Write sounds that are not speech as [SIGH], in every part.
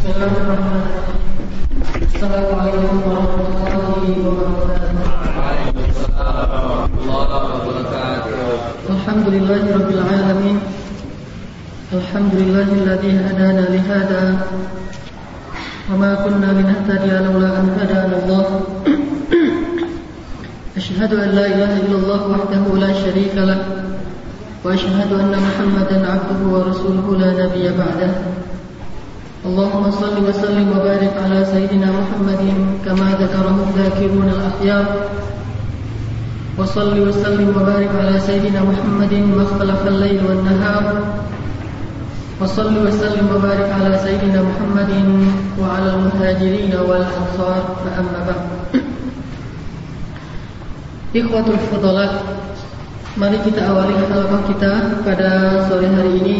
السلام عليكم ورحمة الله وبركاته وعليكم السلام ورحمة الله وبركاته الحمد لله رب العالمين. الحمد لله الذي هدانا لهذا. وما كنا لنهتدي لولا أن هدانا الله. أشهد أن لا إله إلا الله وحده لا شريك له. وأشهد أن محمدا عبده ورسوله لا نبي بعده. اللهم صل وسلم وبارك على سيدنا محمد كما ذكره الذاكرون الأخيار. وصل وسلم وبارك على سيدنا محمد ما اختلف الليل والنهار. وصل وسلم وبارك على سيدنا محمد وعلى المهاجرين والأنصار. فأما بعد. Ikhwatul Fadalat Mari kita awali halaqah kita pada sore hari ini.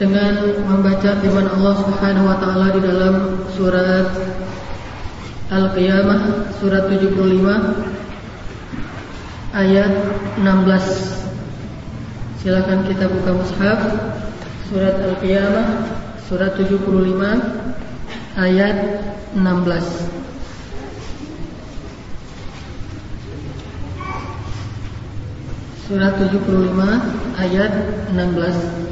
Dengan membaca firman Allah Subhanahu wa taala di dalam surat Al-Qiyamah surat 75 ayat 16. Silakan kita buka mushaf surat Al-Qiyamah surat 75 ayat 16. Surat 75 ayat 16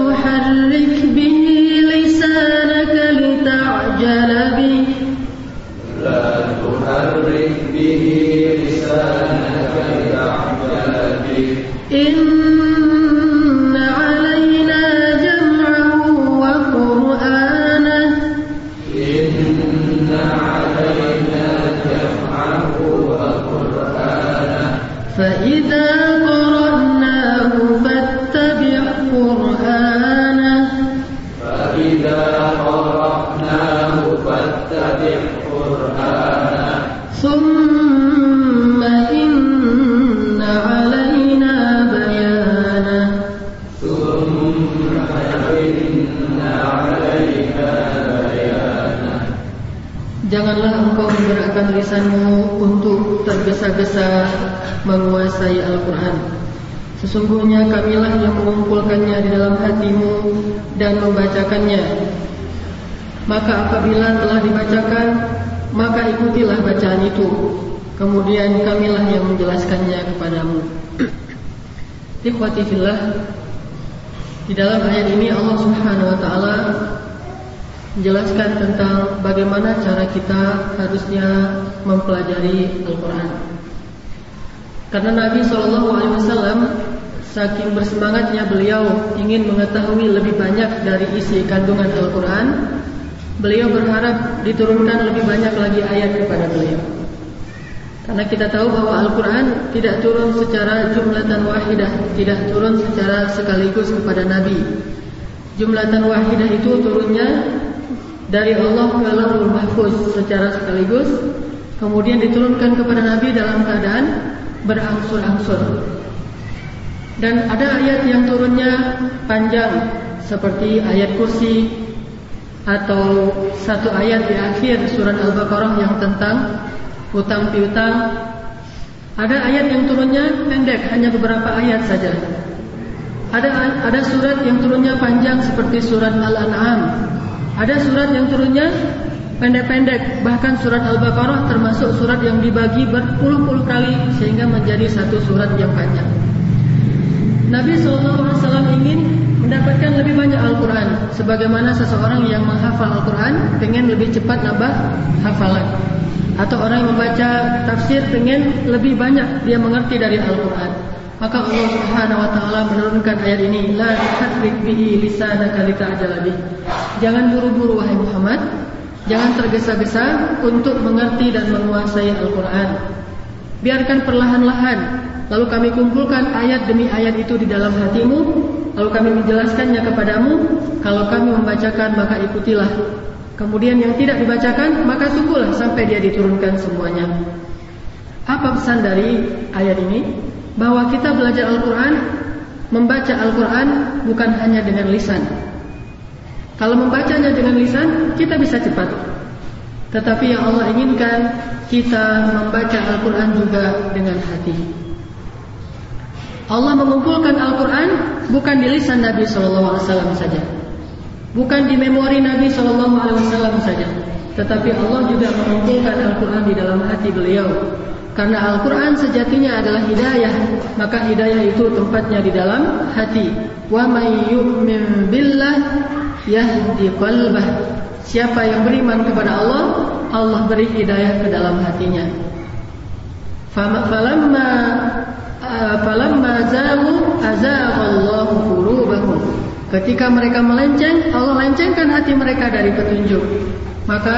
Sesungguhnya kamilah yang mengumpulkannya di dalam hatimu dan membacakannya. Maka apabila telah dibacakan, maka ikutilah bacaan itu. Kemudian kamilah yang menjelaskannya kepadamu. [CLEARS THROAT] Ikhwati fillah, di dalam ayat ini Allah Subhanahu wa taala menjelaskan tentang bagaimana cara kita harusnya mempelajari Al-Quran. Karena Nabi Shallallahu Alaihi Wasallam saking bersemangatnya beliau ingin mengetahui lebih banyak dari isi kandungan Al-Quran, beliau berharap diturunkan lebih banyak lagi ayat kepada beliau. Karena kita tahu bahwa Al-Quran tidak turun secara jumlatan wahidah, tidak turun secara sekaligus kepada Nabi. Jumlatan wahidah itu turunnya dari Allah ke Lauhul Mahfuz secara sekaligus, kemudian diturunkan kepada Nabi dalam keadaan berangsur-angsur. Dan ada ayat yang turunnya panjang seperti ayat kursi atau satu ayat di akhir surat Al-Baqarah yang tentang hutang piutang. Ada ayat yang turunnya pendek, hanya beberapa ayat saja. Ada ada surat yang turunnya panjang seperti surat Al-An'am. Ada surat yang turunnya pendek-pendek, bahkan surat Al-Baqarah termasuk surat yang dibagi berpuluh-puluh kali sehingga menjadi satu surat yang panjang. Nabi SAW ingin mendapatkan lebih banyak Al-Quran. Sebagaimana seseorang yang menghafal Al-Quran Pengen lebih cepat nambah hafalan. Atau orang yang membaca tafsir Pengen lebih banyak dia mengerti dari Al-Quran. Maka Allah Subhanahu Wa Taala menurunkan ayat ini La tahrik bihi lisanaka lita'jala bih Jangan buru-buru wahai Muhammad. Jangan tergesa-gesa untuk mengerti dan menguasai Al-Quran Biarkan perlahan-lahan Lalu kami kumpulkan ayat demi ayat itu di dalam hatimu lalu kami menjelaskannya kepadamu. Kalau kami membacakan maka ikutilah. Kemudian yang tidak dibacakan maka tunggulah sampai dia diturunkan semuanya. Apa pesan dari ayat ini? Bahwa kita belajar Al-Quran, membaca Al-Quran bukan hanya dengan lisan. Kalau membacanya dengan lisan, kita bisa cepat. Tetapi yang Allah inginkan kita membaca Al-Quran juga dengan hati. Allah mengumpulkan Al-Quran bukan di lisan Nabi Wasallam saja, bukan di memori Nabi Wasallam saja, tetapi Allah juga mengumpulkan Al-Quran di dalam hati beliau. Karena Al-Quran sejatinya adalah hidayah, maka hidayah itu tempatnya di dalam hati. Wa billah yahdi. Siapa yang beriman kepada Allah, Allah beri hidayah ke dalam hatinya. Falamma falamma zalu azaghallahu qulubahum. Ketika mereka melenceng, Allah lencengkan hati mereka dari petunjuk. Maka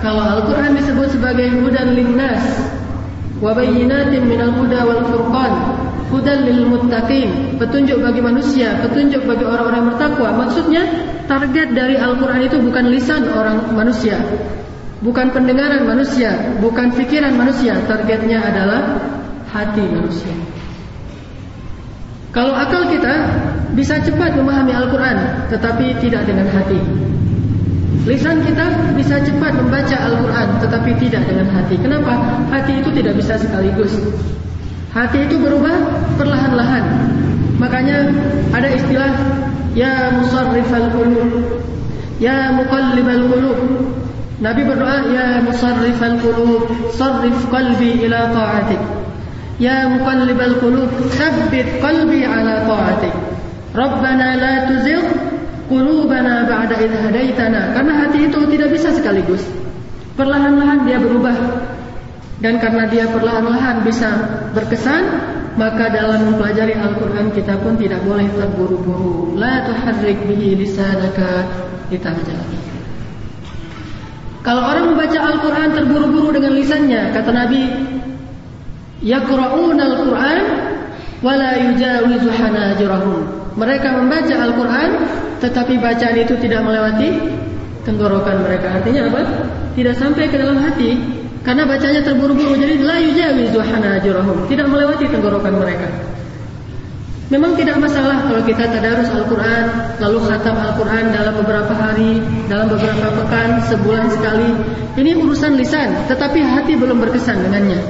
kalau Al-Qur'an disebut sebagai hudan linnas wa bayyinatin minal huda wal furqan, hudan lil muttaqin, petunjuk bagi manusia, petunjuk bagi orang-orang yang bertakwa. Maksudnya target dari Al-Qur'an itu bukan lisan orang manusia, bukan pendengaran manusia, bukan pikiran manusia, targetnya adalah hati manusia. Kalau akal kita bisa cepat memahami Al-Quran, tetapi tidak dengan hati. Lisan kita bisa cepat membaca Al-Quran, tetapi tidak dengan hati. Kenapa? Hati itu tidak bisa sekaligus. Hati itu berubah perlahan-lahan. Makanya ada istilah Ya musarrifal qulub. Ya muqallibal qulub. Nabi berdoa Ya musarrifal qulub Sarrif qalbi ila ta'atik. Ya muqallibal qulub Thabbit qalbi ala ta'atik. Rabbana la tuzigh Qulubana ba'da idh hadaitana Karena hati itu tidak bisa sekaligus. Perlahan-lahan dia berubah Dan karena dia perlahan-lahan bisa berkesan Maka dalam mempelajari Al-Quran kita pun tidak boleh terburu-buru. La tuharrik bihi lisanaka Litahjalah Kalau orang membaca Al-Quran terburu-buru dengan lisannya Kata Nabi Yaqra'un Al-Quran Wala yujawizu hanajirahum. Mereka membaca Al-Quran Tetapi bacaan itu tidak melewati Tenggorokan mereka. Artinya apa? Tidak sampai ke dalam hati Karena bacanya terburu-buru Jadi la yujawizu hanajirahum Tidak melewati tenggorokan mereka. Memang tidak masalah kalau kita tadarus Al-Quran Lalu khatam Al-Quran dalam beberapa hari Dalam beberapa pekan Sebulan sekali. Ini urusan lisan Tetapi hati belum berkesan dengannya.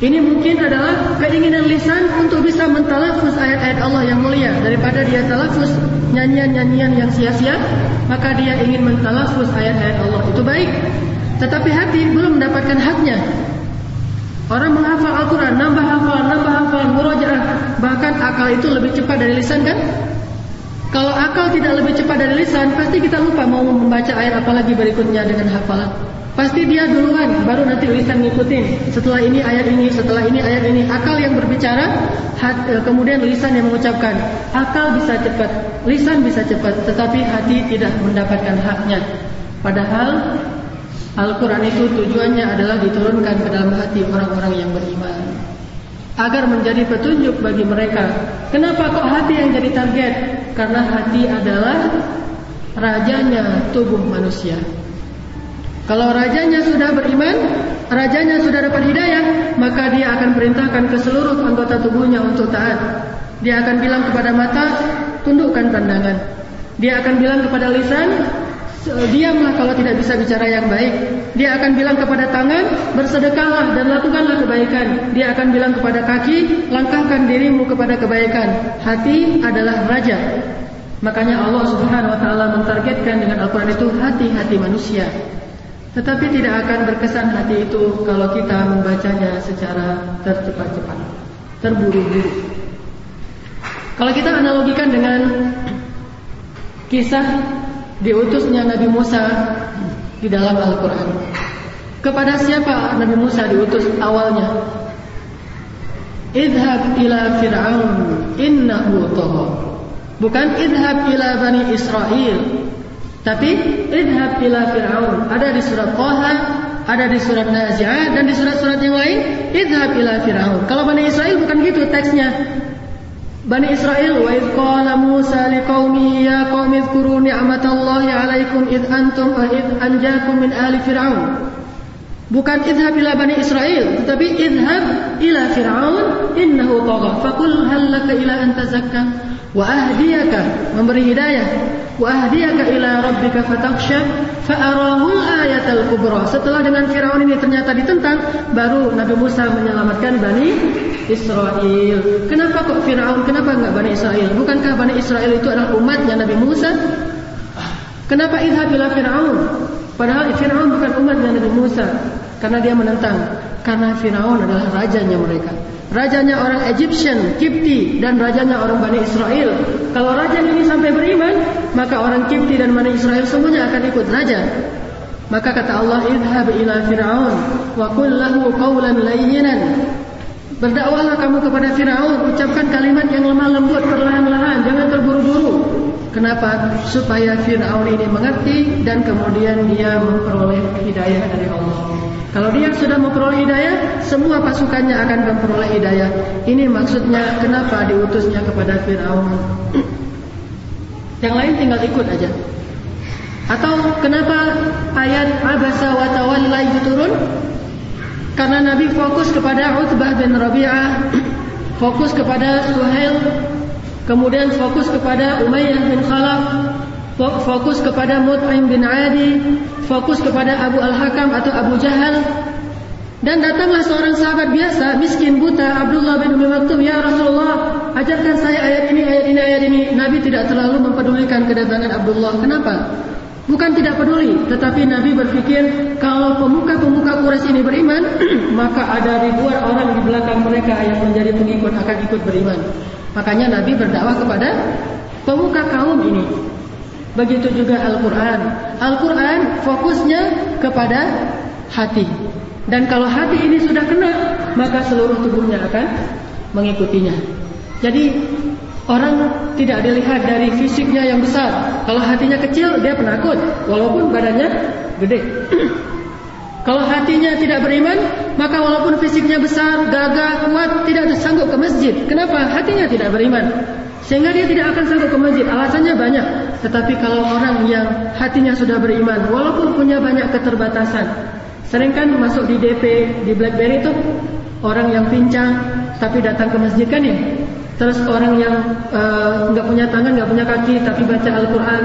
Ini mungkin adalah keinginan lisan Untuk bisa mentalafuz ayat-ayat Allah yang mulia. Daripada dia talafuz nyanyian-nyanyian yang sia-sia Maka dia ingin mentalafuz ayat-ayat Allah. Itu baik Tetapi hati belum mendapatkan haknya Orang menghafal Al-Quran, nambah hafal, nambah hafal, murojaah. Bahkan akal itu lebih cepat dari lisan kan? Kalau akal tidak lebih cepat dari lisan, pasti kita lupa mau membaca ayat apalagi berikutnya dengan hafalan. Pasti dia duluan, baru nanti lisan ngikutin. Setelah ini ayat ini, setelah ini ayat ini. Akal yang berbicara, kemudian lisan yang mengucapkan. Akal bisa cepat, lisan bisa cepat, tetapi hati tidak mendapatkan haknya. Padahal Al-Quran itu tujuannya adalah diturunkan ke dalam hati orang-orang yang beriman. Agar menjadi petunjuk bagi mereka Kenapa kok hati yang jadi target? Karena hati adalah rajanya tubuh manusia. Kalau rajanya sudah beriman Rajanya sudah dapat hidayah Maka dia akan perintahkan ke seluruh anggota tubuhnya untuk taat. Dia akan bilang kepada mata Tundukkan pandangan. Dia akan bilang kepada lisan Diamlah kalau tidak bisa bicara yang baik. Dia akan bilang kepada tangan, bersedekahlah dan lakukanlah kebaikan. Dia akan bilang kepada kaki, langkahkan dirimu kepada kebaikan. Hati adalah raja. Makanya Allah Subhanahu wa taala mentargetkan dengan Al-Qur'an itu hati-hati manusia. Tetapi tidak akan berkesan hati itu kalau kita membacanya secara tercepat-cepat, terburu-buru. Kalau kita analogikan dengan kisah diutusnya Nabi Musa di dalam Al-Quran. Kepada siapa Nabi Musa diutus awalnya? Idhab ila Fir'aun innahu tagha. Bukan idhab ila Bani Israel. Tapi idhab ila Fir'aun. Ada di surat Taha, ada di surat Nazi'at dan di surat-surat yang lain idhab ila Fir'aun. Kalau Bani Israel bukan gitu teksnya. Bani Israel wa idh qala Musa liqaumihi ya qaumi dzkuru ni'matallahi 'alaikum id antum wa id anjakum min ali fir'aun Bukan idhab ila Bani Israel, tetapi idhab ila Fir'aun innahu tagha. Faqul hal laka ila an tazakka wa ahdiyaka memberi hidayah ila rabbika fatakhsha fa arahu al-ayat al-kubra. Setelah dengan Firaun ini ternyata ditentang, baru Nabi Musa menyelamatkan Bani Israel. Kenapa kok Firaun? Kenapa enggak Bani Israel? Bukankah Bani Israel itu adalah umatnya Nabi Musa? Kenapa idhab ila Firaun? Padahal Firaun bukan umatnya Nabi Musa. Karena dia menentang. Karena Firaun adalah rajanya mereka. Rajanya orang Egyptian, Kipti, dan rajanya orang Bani Israel. Kalau raja ini sampai beriman, maka orang Kipti dan Bani Israel semuanya akan ikut raja. Maka kata Allah, "Idhab ila Fir'aun wa qul lahu qawlan layyinan." Berdakwahlah kamu kepada Firaun, ucapkan kalimat yang lemah lembut perlahan-lahan, jangan terburu-buru. Kenapa? Supaya Firaun ini mengerti dan kemudian dia memperoleh hidayah dari Allah. Kalau dia sudah memperoleh hidayah, semua pasukannya akan memperoleh hidayah. Ini maksudnya kenapa diutusnya kepada Fir'aun. Yang lain tinggal ikut aja. Atau kenapa ayat Abasa wa Tawalla itu turun? Karena Nabi fokus kepada Utbah bin Rabi'ah, fokus kepada Suhail, kemudian fokus kepada Umayyah bin Khalaf, fokus kepada Mut'im bin Adi, fokus kepada Abu Al-Hakam atau Abu Jahal. Dan datanglah seorang sahabat biasa, miskin buta, Abdullah bin Umi Maktum, "Ya Rasulullah, ajarkan saya ayat ini, ayat ini, ayat ini." Nabi tidak terlalu mempedulikan kedatangan Abdullah. Kenapa? Bukan tidak peduli, tetapi Nabi berpikir kalau pemuka-pemuka Quraisy ini beriman, [CLEARS THROAT] maka ada ribuan orang di belakang mereka yang menjadi pengikut akan ikut beriman. Makanya Nabi berdakwah kepada pemuka kaum ini. Begitu juga Al-Quran. Al-Quran fokusnya kepada hati. Dan kalau hati ini sudah kena, maka seluruh tubuhnya akan mengikutinya. Jadi orang tidak dilihat dari fisiknya yang besar. Kalau hatinya kecil, dia penakut, walaupun badannya gede. [CLEARS THROAT] kalau hatinya tidak beriman, maka walaupun fisiknya besar, gagah, kuat, tidak sanggup ke masjid. Kenapa? Hatinya tidak beriman. Sehingga dia tidak akan sanggup ke masjid. Alasannya banyak. Tetapi kalau orang yang hatinya sudah beriman, walaupun punya banyak keterbatasan, sering kan masuk di DP, di BlackBerry itu orang yang pincang, tapi datang ke masjid kan ya. Terus orang yang eh, nggak uh, punya tangan, nggak punya kaki, tapi baca Al-Quran.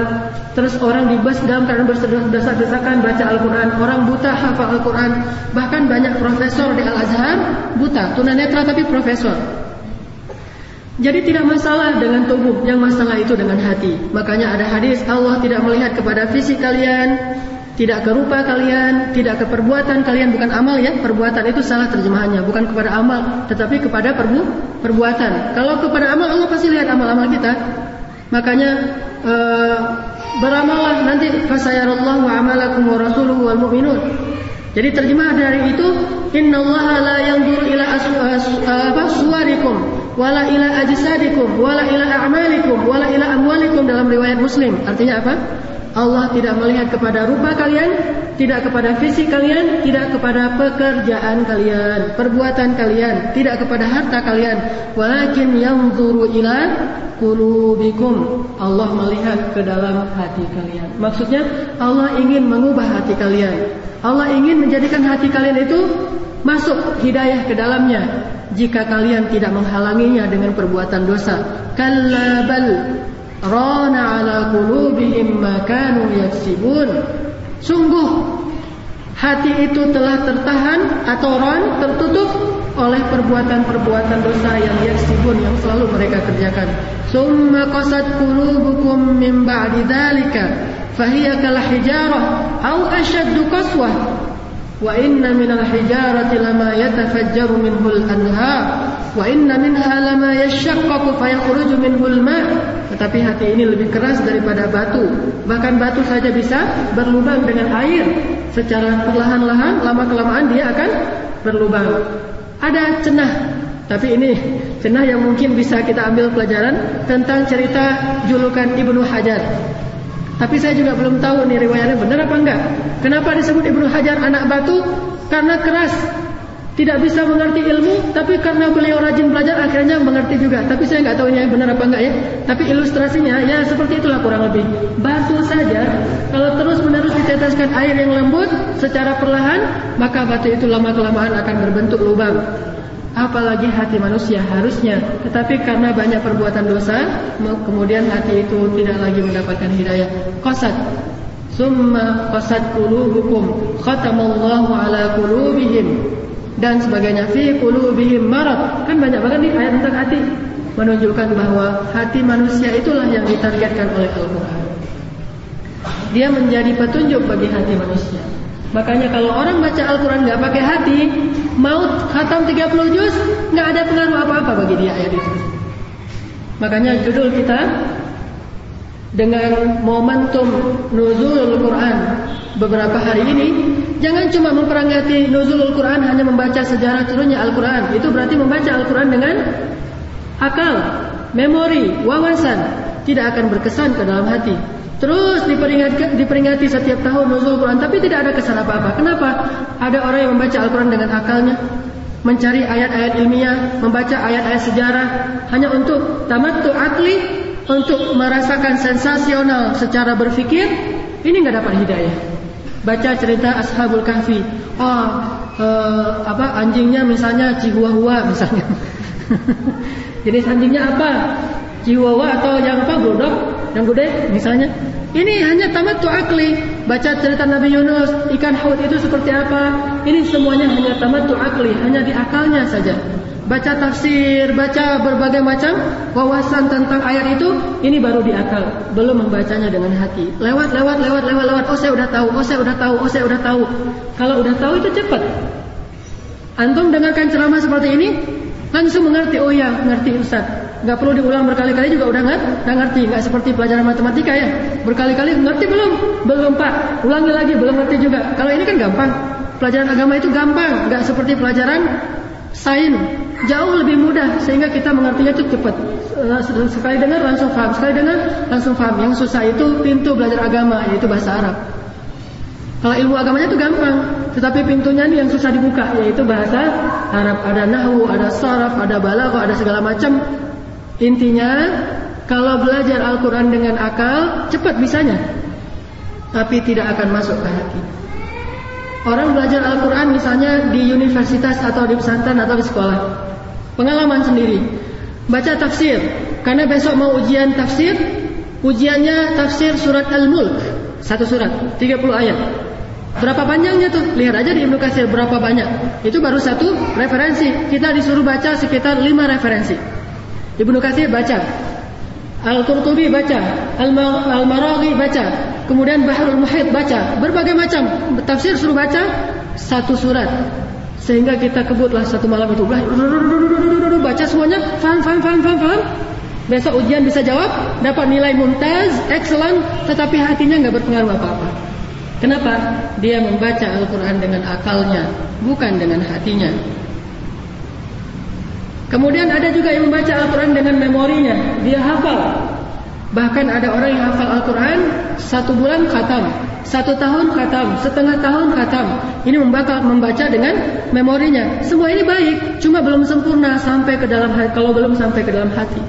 Terus orang di bus dalam karena berdesak-desakan baca Al-Quran. Orang buta hafal Al-Quran. Bahkan banyak profesor di Al-Azhar buta, tunanetra tapi profesor. Jadi tidak masalah dengan tubuh, yang masalah itu dengan hati. Makanya ada hadis Allah tidak melihat kepada fisik kalian, tidak ke rupa kalian, tidak ke perbuatan kalian, bukan amal ya. Perbuatan itu salah terjemahannya, bukan kepada amal, tetapi kepada perbu perbuatan. Kalau kepada amal Allah pasti lihat amal-amal kita. Makanya uh, beramallah nanti fasayarallahu amalakum wa rasuluhu wal mu'minun. Jadi terjemah dari itu innallaha la yanzuru ila apa suwarikum wala ila ajsadikum wala ila a'malikum wala ila amwalikum dalam riwayat Muslim. Artinya apa? Allah tidak melihat kepada rupa kalian, tidak kepada fisik kalian, tidak kepada pekerjaan kalian, perbuatan kalian, tidak kepada harta kalian, walakin yanzuru ila qulubikum. Allah melihat ke dalam hati kalian. Maksudnya Allah ingin mengubah hati kalian. Allah ingin menjadikan hati kalian itu masuk hidayah ke dalamnya jika kalian tidak menghalanginya dengan perbuatan dosa. Kallabal rana ala qulubihim ma kanu yaksibun. Sungguh hati itu telah tertahan atau ron tertutup oleh perbuatan-perbuatan dosa yang yaksibun yang selalu mereka kerjakan. Summa qasat qulubukum min ba'di dzalika fahiya kal hijarah aw ashaddu qaswah. وإن من الحجارة لما يتفجر منه الأنهار وإن منها لما يشقق فيخرج منه الماء tetapi hati ini lebih keras daripada batu bahkan batu saja bisa berlubang dengan air secara perlahan-lahan lama kelamaan dia akan berlubang ada cenah tapi ini cenah yang mungkin bisa kita ambil pelajaran tentang cerita julukan Ibnu Hajar tapi saya juga belum tahu nih riwayatnya benar apa enggak. Kenapa disebut Ibnu Hajar anak batu? Karena keras. tidak bisa mengerti ilmu, tapi karena beliau rajin belajar akhirnya mengerti juga. Tapi saya nggak tahu ini benar apa enggak ya. Tapi ilustrasinya ya seperti itulah kurang lebih. Batu saja kalau terus menerus diteteskan air yang lembut secara perlahan, maka batu itu lama kelamaan akan berbentuk lubang. Apalagi hati manusia harusnya, tetapi karena banyak perbuatan dosa, kemudian hati itu tidak lagi mendapatkan hidayah. Qasad. Summa qasad qulubukum. Khatamallahu ala qulubihim. Dan sebagainya. Fi qulubihim marad. Kan banyak banget nih ayat tentang hati. Menunjukkan bahwa hati manusia itulah yang ditargetkan oleh Al-Qur'an. Dia menjadi petunjuk bagi hati manusia makanya kalau orang baca Al-Qur'an nggak pakai hati maut khatam 30 juz nggak ada pengaruh apa-apa bagi dia ayat itu makanya judul kita dengan momentum nuzul Al-Quran beberapa hari ini Jangan cuma memperingati nuzulul Quran hanya membaca sejarah turunnya Al-Quran. Itu berarti membaca Al-Quran dengan akal, memori, wawasan. Tidak akan berkesan ke dalam hati. Terus diperingati, diperingati setiap tahun nuzul Quran, tapi tidak ada kesan apa-apa. Kenapa? Ada orang yang membaca Al-Quran dengan akalnya, mencari ayat-ayat ilmiah, membaca ayat-ayat sejarah, hanya untuk tamattu akli, untuk merasakan sensasional secara berfikir, ini nggak dapat hidayah baca cerita Ashabul Kahfi. Oh, uh, apa anjingnya misalnya Chihuahua [LAUGHS] misalnya. Jenis anjingnya apa? Chihuahua atau yang apa? Bulldog, yang gede misalnya. Ini hanya tamat tu akli. Baca cerita Nabi Yunus, ikan haud itu seperti apa? Ini semuanya hanya tamat tu akli, hanya di akalnya saja baca tafsir, baca berbagai macam wawasan tentang ayat itu, ini baru di akal, belum membacanya dengan hati. Lewat, lewat, lewat, lewat, lewat. Oh saya udah tahu, oh saya udah tahu, oh saya udah tahu. Kalau udah tahu itu cepat. Antum dengarkan ceramah seperti ini, langsung mengerti. Oh ya, ngerti Ustaz. Gak perlu diulang berkali-kali juga udah nggak, udah ngerti. Gak seperti pelajaran matematika ya. Berkali-kali ngerti belum? Belum pak. Ulangi lagi belum ngerti juga. Kalau ini kan gampang. Pelajaran agama itu gampang, nggak seperti pelajaran sains jauh lebih mudah sehingga kita mengertinya itu cepat. Eh, sekali dengar langsung paham, sekali dengar langsung paham. Yang susah itu pintu belajar agama yaitu bahasa Arab. Kalau ilmu agamanya itu gampang, tetapi pintunya ini yang susah dibuka yaitu bahasa Arab. Ada nahwu, ada saraf, ada balaghah, ada segala macam. Intinya kalau belajar Al-Qur'an dengan akal cepat bisanya. Tapi tidak akan masuk ke hati. Orang belajar Al-Quran misalnya di universitas atau di pesantren atau di sekolah. Pengalaman sendiri. Baca tafsir. Karena besok mau ujian tafsir. Ujiannya tafsir surat Al-Mulk. Satu surat. 30 ayat. Berapa panjangnya tuh? Lihat aja di Ibnu Katsir berapa banyak. Itu baru satu referensi. Kita disuruh baca sekitar lima referensi. Ibnu Katsir baca. Al-Qurtubi baca, Al-Maraghi baca, kemudian Bahrul Muhit baca, berbagai macam tafsir suruh baca satu surat. Sehingga kita kebutlah satu malam itu baca semuanya, faham, faham, faham, faham, faham. Besok ujian bisa jawab, dapat nilai mumtaz, excellent, tetapi hatinya nggak berpengaruh apa-apa. Kenapa? Dia membaca Al-Quran dengan akalnya, bukan dengan hatinya. Kemudian ada juga yang membaca Al-Quran dengan memorinya. Dia hafal. Bahkan ada orang yang hafal Al-Quran satu bulan khatam, satu tahun khatam, setengah tahun khatam. Ini membaca, membaca dengan memorinya. Semua ini baik, cuma belum sempurna sampai ke dalam. Kalau belum sampai ke dalam hati,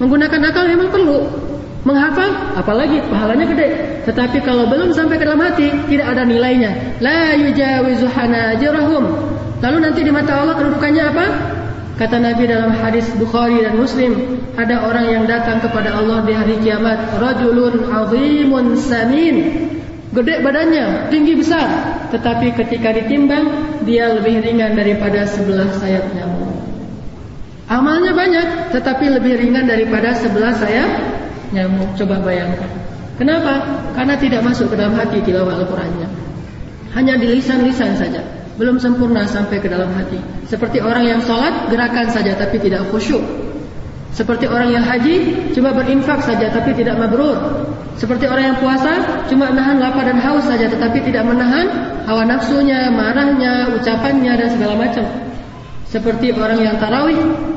menggunakan akal memang perlu. Menghafal, apalagi pahalanya gede. Tetapi kalau belum sampai ke dalam hati, tidak ada nilainya. La yujawizu hanajirahum. Lalu nanti di mata Allah kedudukannya apa? Kata Nabi dalam hadis Bukhari dan Muslim, ada orang yang datang kepada Allah di hari kiamat, rajulun azimun samin. Gede badannya, tinggi besar, tetapi ketika ditimbang dia lebih ringan daripada sebelah sayap nyamuk. Amalnya banyak, tetapi lebih ringan daripada sebelah sayap nyamuk. Coba bayangkan. Kenapa? Karena tidak masuk ke dalam hati tilawah Al-Qur'annya. Hanya di lisan-lisan saja belum sempurna sampai ke dalam hati. Seperti orang yang sholat gerakan saja tapi tidak khusyuk. Seperti orang yang haji cuma berinfak saja tapi tidak mabrur. Seperti orang yang puasa cuma menahan lapar dan haus saja tetapi tidak menahan hawa nafsunya, marahnya, ucapannya dan segala macam. Seperti orang yang tarawih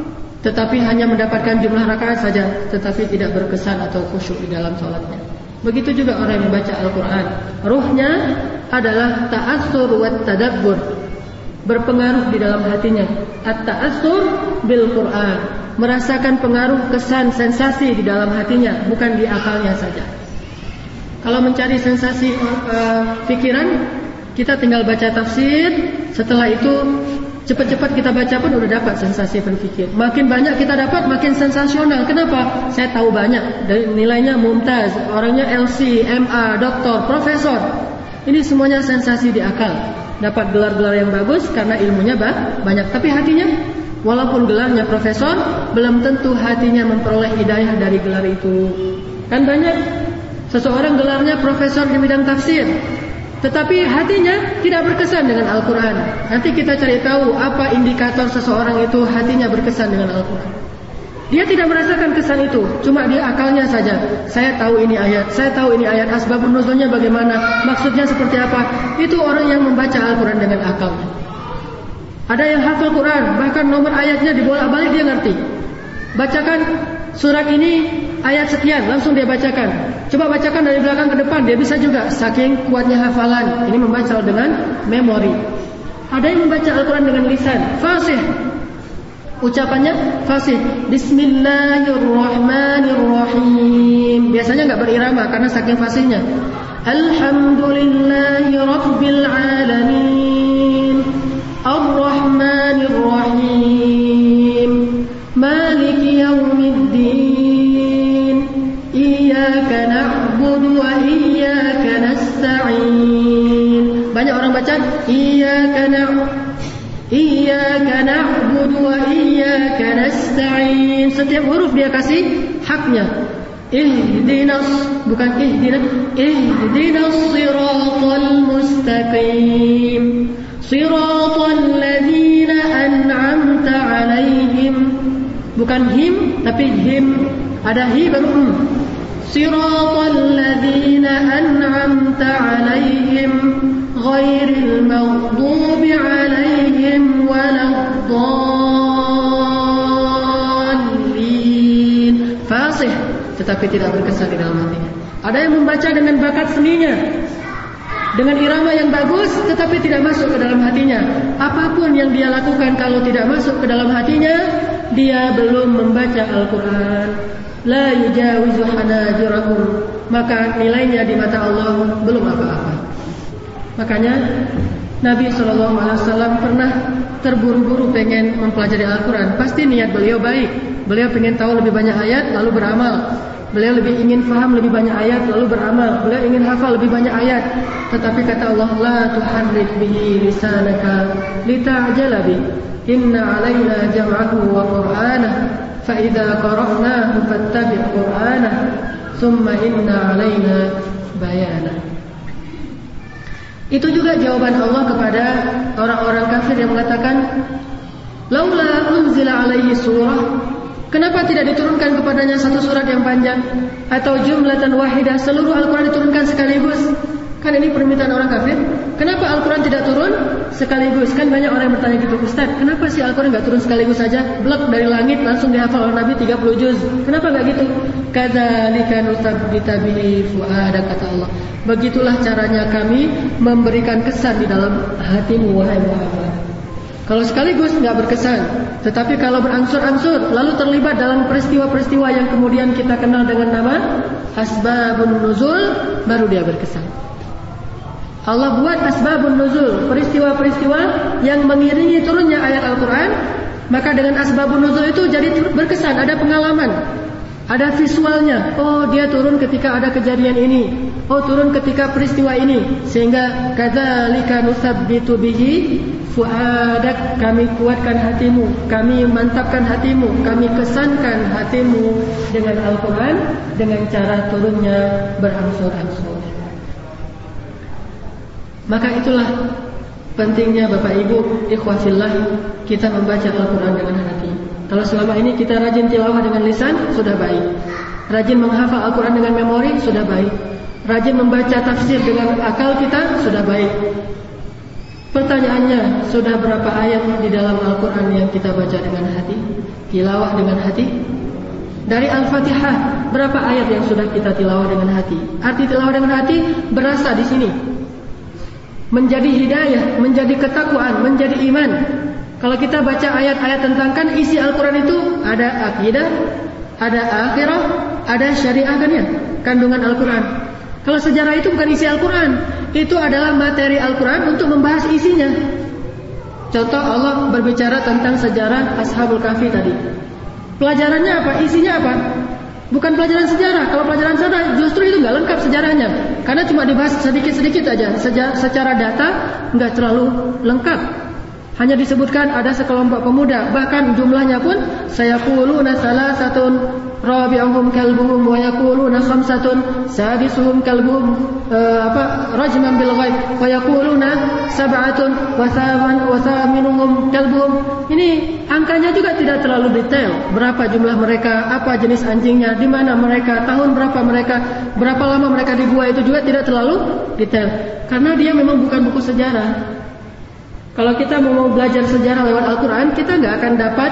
tetapi hanya mendapatkan jumlah rakaat saja tetapi tidak berkesan atau khusyuk di dalam sholatnya. Begitu juga orang yang membaca Al-Quran. Ruhnya adalah ta'asur wa tadabbur. berpengaruh di dalam hatinya. At-ta'assur bil Quran, merasakan pengaruh kesan sensasi di dalam hatinya, bukan di akalnya saja. Kalau mencari sensasi uh, pikiran, kita tinggal baca tafsir, setelah itu cepat-cepat kita baca pun udah dapat sensasi berpikir. Makin banyak kita dapat, makin sensasional. Kenapa? Saya tahu banyak, dari nilainya mumtaz, orangnya LC, MA, doktor, profesor. Ini semuanya sensasi di akal dapat gelar-gelar yang bagus karena ilmunya banyak, tapi hatinya walaupun gelarnya profesor, belum tentu hatinya memperoleh hidayah dari gelar itu. Kan banyak seseorang gelarnya profesor di bidang tafsir, tetapi hatinya tidak berkesan dengan Al-Quran. Nanti kita cari tahu apa indikator seseorang itu hatinya berkesan dengan Al-Quran. Dia tidak merasakan kesan itu, cuma dia akalnya saja. Saya tahu ini ayat, saya tahu ini ayat asbabun nuzulnya bagaimana, maksudnya seperti apa. Itu orang yang membaca Al-Quran dengan akalnya. Ada yang hafal Quran, bahkan nomor ayatnya dibolak-balik dia ngerti. Bacakan surat ini ayat sekian, langsung dia bacakan. Coba bacakan dari belakang ke depan, dia bisa juga. Saking kuatnya hafalan, ini membaca dengan memori. Ada yang membaca Al-Quran dengan lisan, fasih, Ucapannya fasih. Bismillahirrahmanirrahim. Biasanya nggak berirama karena saking fasihnya. Alhamdulillahi rabbil alamin. Ar-Rahmanir-Rahim. إياك نعبد إياك نعبد وإياك نستعين. Setiap huruf يا kasih حقنا اهدنا bukan اهدنا اهدنا الصراط المستقيم صراط الذين أنعمت عليهم bukan هم tapi him. Ada hi baru um صراط الذين أنعمت عليهم غير المغضوب عليهم ولا الضالين fasih tetapi tidak berkesan di dalam hatinya ada yang membaca dengan bakat seninya dengan irama yang bagus tetapi tidak masuk ke dalam hatinya apapun yang dia lakukan kalau tidak masuk ke dalam hatinya dia belum membaca Al-Quran la yujawizu hanajirahum maka nilainya di mata Allah belum apa-apa Makanya Nabi Shallallahu Alaihi Wasallam pernah terburu-buru pengen mempelajari Al-Quran. Pasti niat beliau baik. Beliau pengen tahu lebih banyak ayat lalu beramal. Beliau lebih ingin faham lebih banyak ayat lalu beramal. Beliau ingin hafal lebih banyak ayat. Tetapi kata Allah, la tuharrik bihi lisanaka lita'jala bi. Inna alaina jam'ahu wa qur'anah. Fa idza qara'nahu fattabi' qur'anah. Thumma inna alaina bayanah. Itu juga jawaban Allah kepada orang-orang kafir yang mengatakan, "Laula unzila alaihi surah?" Kenapa tidak diturunkan kepadanya satu surat yang panjang atau jumlatan wahidah seluruh Al-Qur'an diturunkan sekaligus? Kan ini permintaan orang kafir. Kenapa Al-Quran tidak turun sekaligus? Kan banyak orang yang bertanya gitu, Ustaz, kenapa sih Al-Quran nggak turun sekaligus saja? Blok dari langit langsung dihafal oleh Nabi 30 juz. Kenapa nggak gitu? Kadzalika nutsabbita bihi fuada kata Allah. Begitulah caranya kami memberikan kesan di dalam hatimu wahai Muhammad. Kalau sekaligus nggak berkesan, tetapi kalau berangsur-angsur lalu terlibat dalam peristiwa-peristiwa yang kemudian kita kenal dengan nama asbabun nuzul, baru dia berkesan. Allah buat asbabun nuzul, peristiwa-peristiwa yang mengiringi turunnya ayat Al-Quran. Maka dengan asbabun nuzul itu jadi berkesan, ada pengalaman. Ada visualnya. Oh, dia turun ketika ada kejadian ini. Oh, turun ketika peristiwa ini. Sehingga kadzalika nusabbitu bihi fuadak kami kuatkan hatimu, kami mantapkan hatimu, kami kesankan hatimu dengan Al-Qur'an dengan cara turunnya berangsur-angsur. Maka itulah pentingnya Bapak Ibu ikhwafillah kita membaca Al-Quran dengan hati. Kalau selama ini kita rajin tilawah dengan lisan, sudah baik. Rajin menghafal Al-Quran dengan memori, sudah baik. Rajin membaca tafsir dengan akal kita, sudah baik. Pertanyaannya, sudah berapa ayat di dalam Al-Quran yang kita baca dengan hati? Tilawah dengan hati? Dari Al-Fatihah, berapa ayat yang sudah kita tilawah dengan hati? Arti tilawah dengan hati berasa di sini. Menjadi hidayah, menjadi ketakwaan, menjadi iman. Kalau kita baca ayat-ayat tentang kan isi Al-Quran itu ada akidah, ada akhirah, ada syariah kan ya, kandungan Al-Quran. Kalau sejarah itu bukan isi Al-Quran, itu adalah materi Al-Quran untuk membahas isinya. Contoh Allah berbicara tentang sejarah Ashabul Kahfi tadi. Pelajarannya apa? Isinya apa? Bukan pelajaran sejarah. Kalau pelajaran sejarah justru itu nggak lengkap sejarahnya. Karena cuma dibahas sedikit-sedikit aja. secara data nggak terlalu lengkap. Hanya disebutkan ada sekelompok pemuda, bahkan jumlahnya pun saya quluna salasatun rabi'uhum kalbuhum uh, apa rajman bil ghaib wa yaquluna sab'atun wa thaman wa thaminuhum kalbuhum. Ini angkanya juga tidak terlalu detail berapa jumlah mereka apa jenis anjingnya di mana mereka tahun berapa mereka berapa lama mereka di gua itu juga tidak terlalu detail. Karena dia memang bukan buku sejarah. Kalau kita mau belajar sejarah lewat Al-Quran, kita nggak akan dapat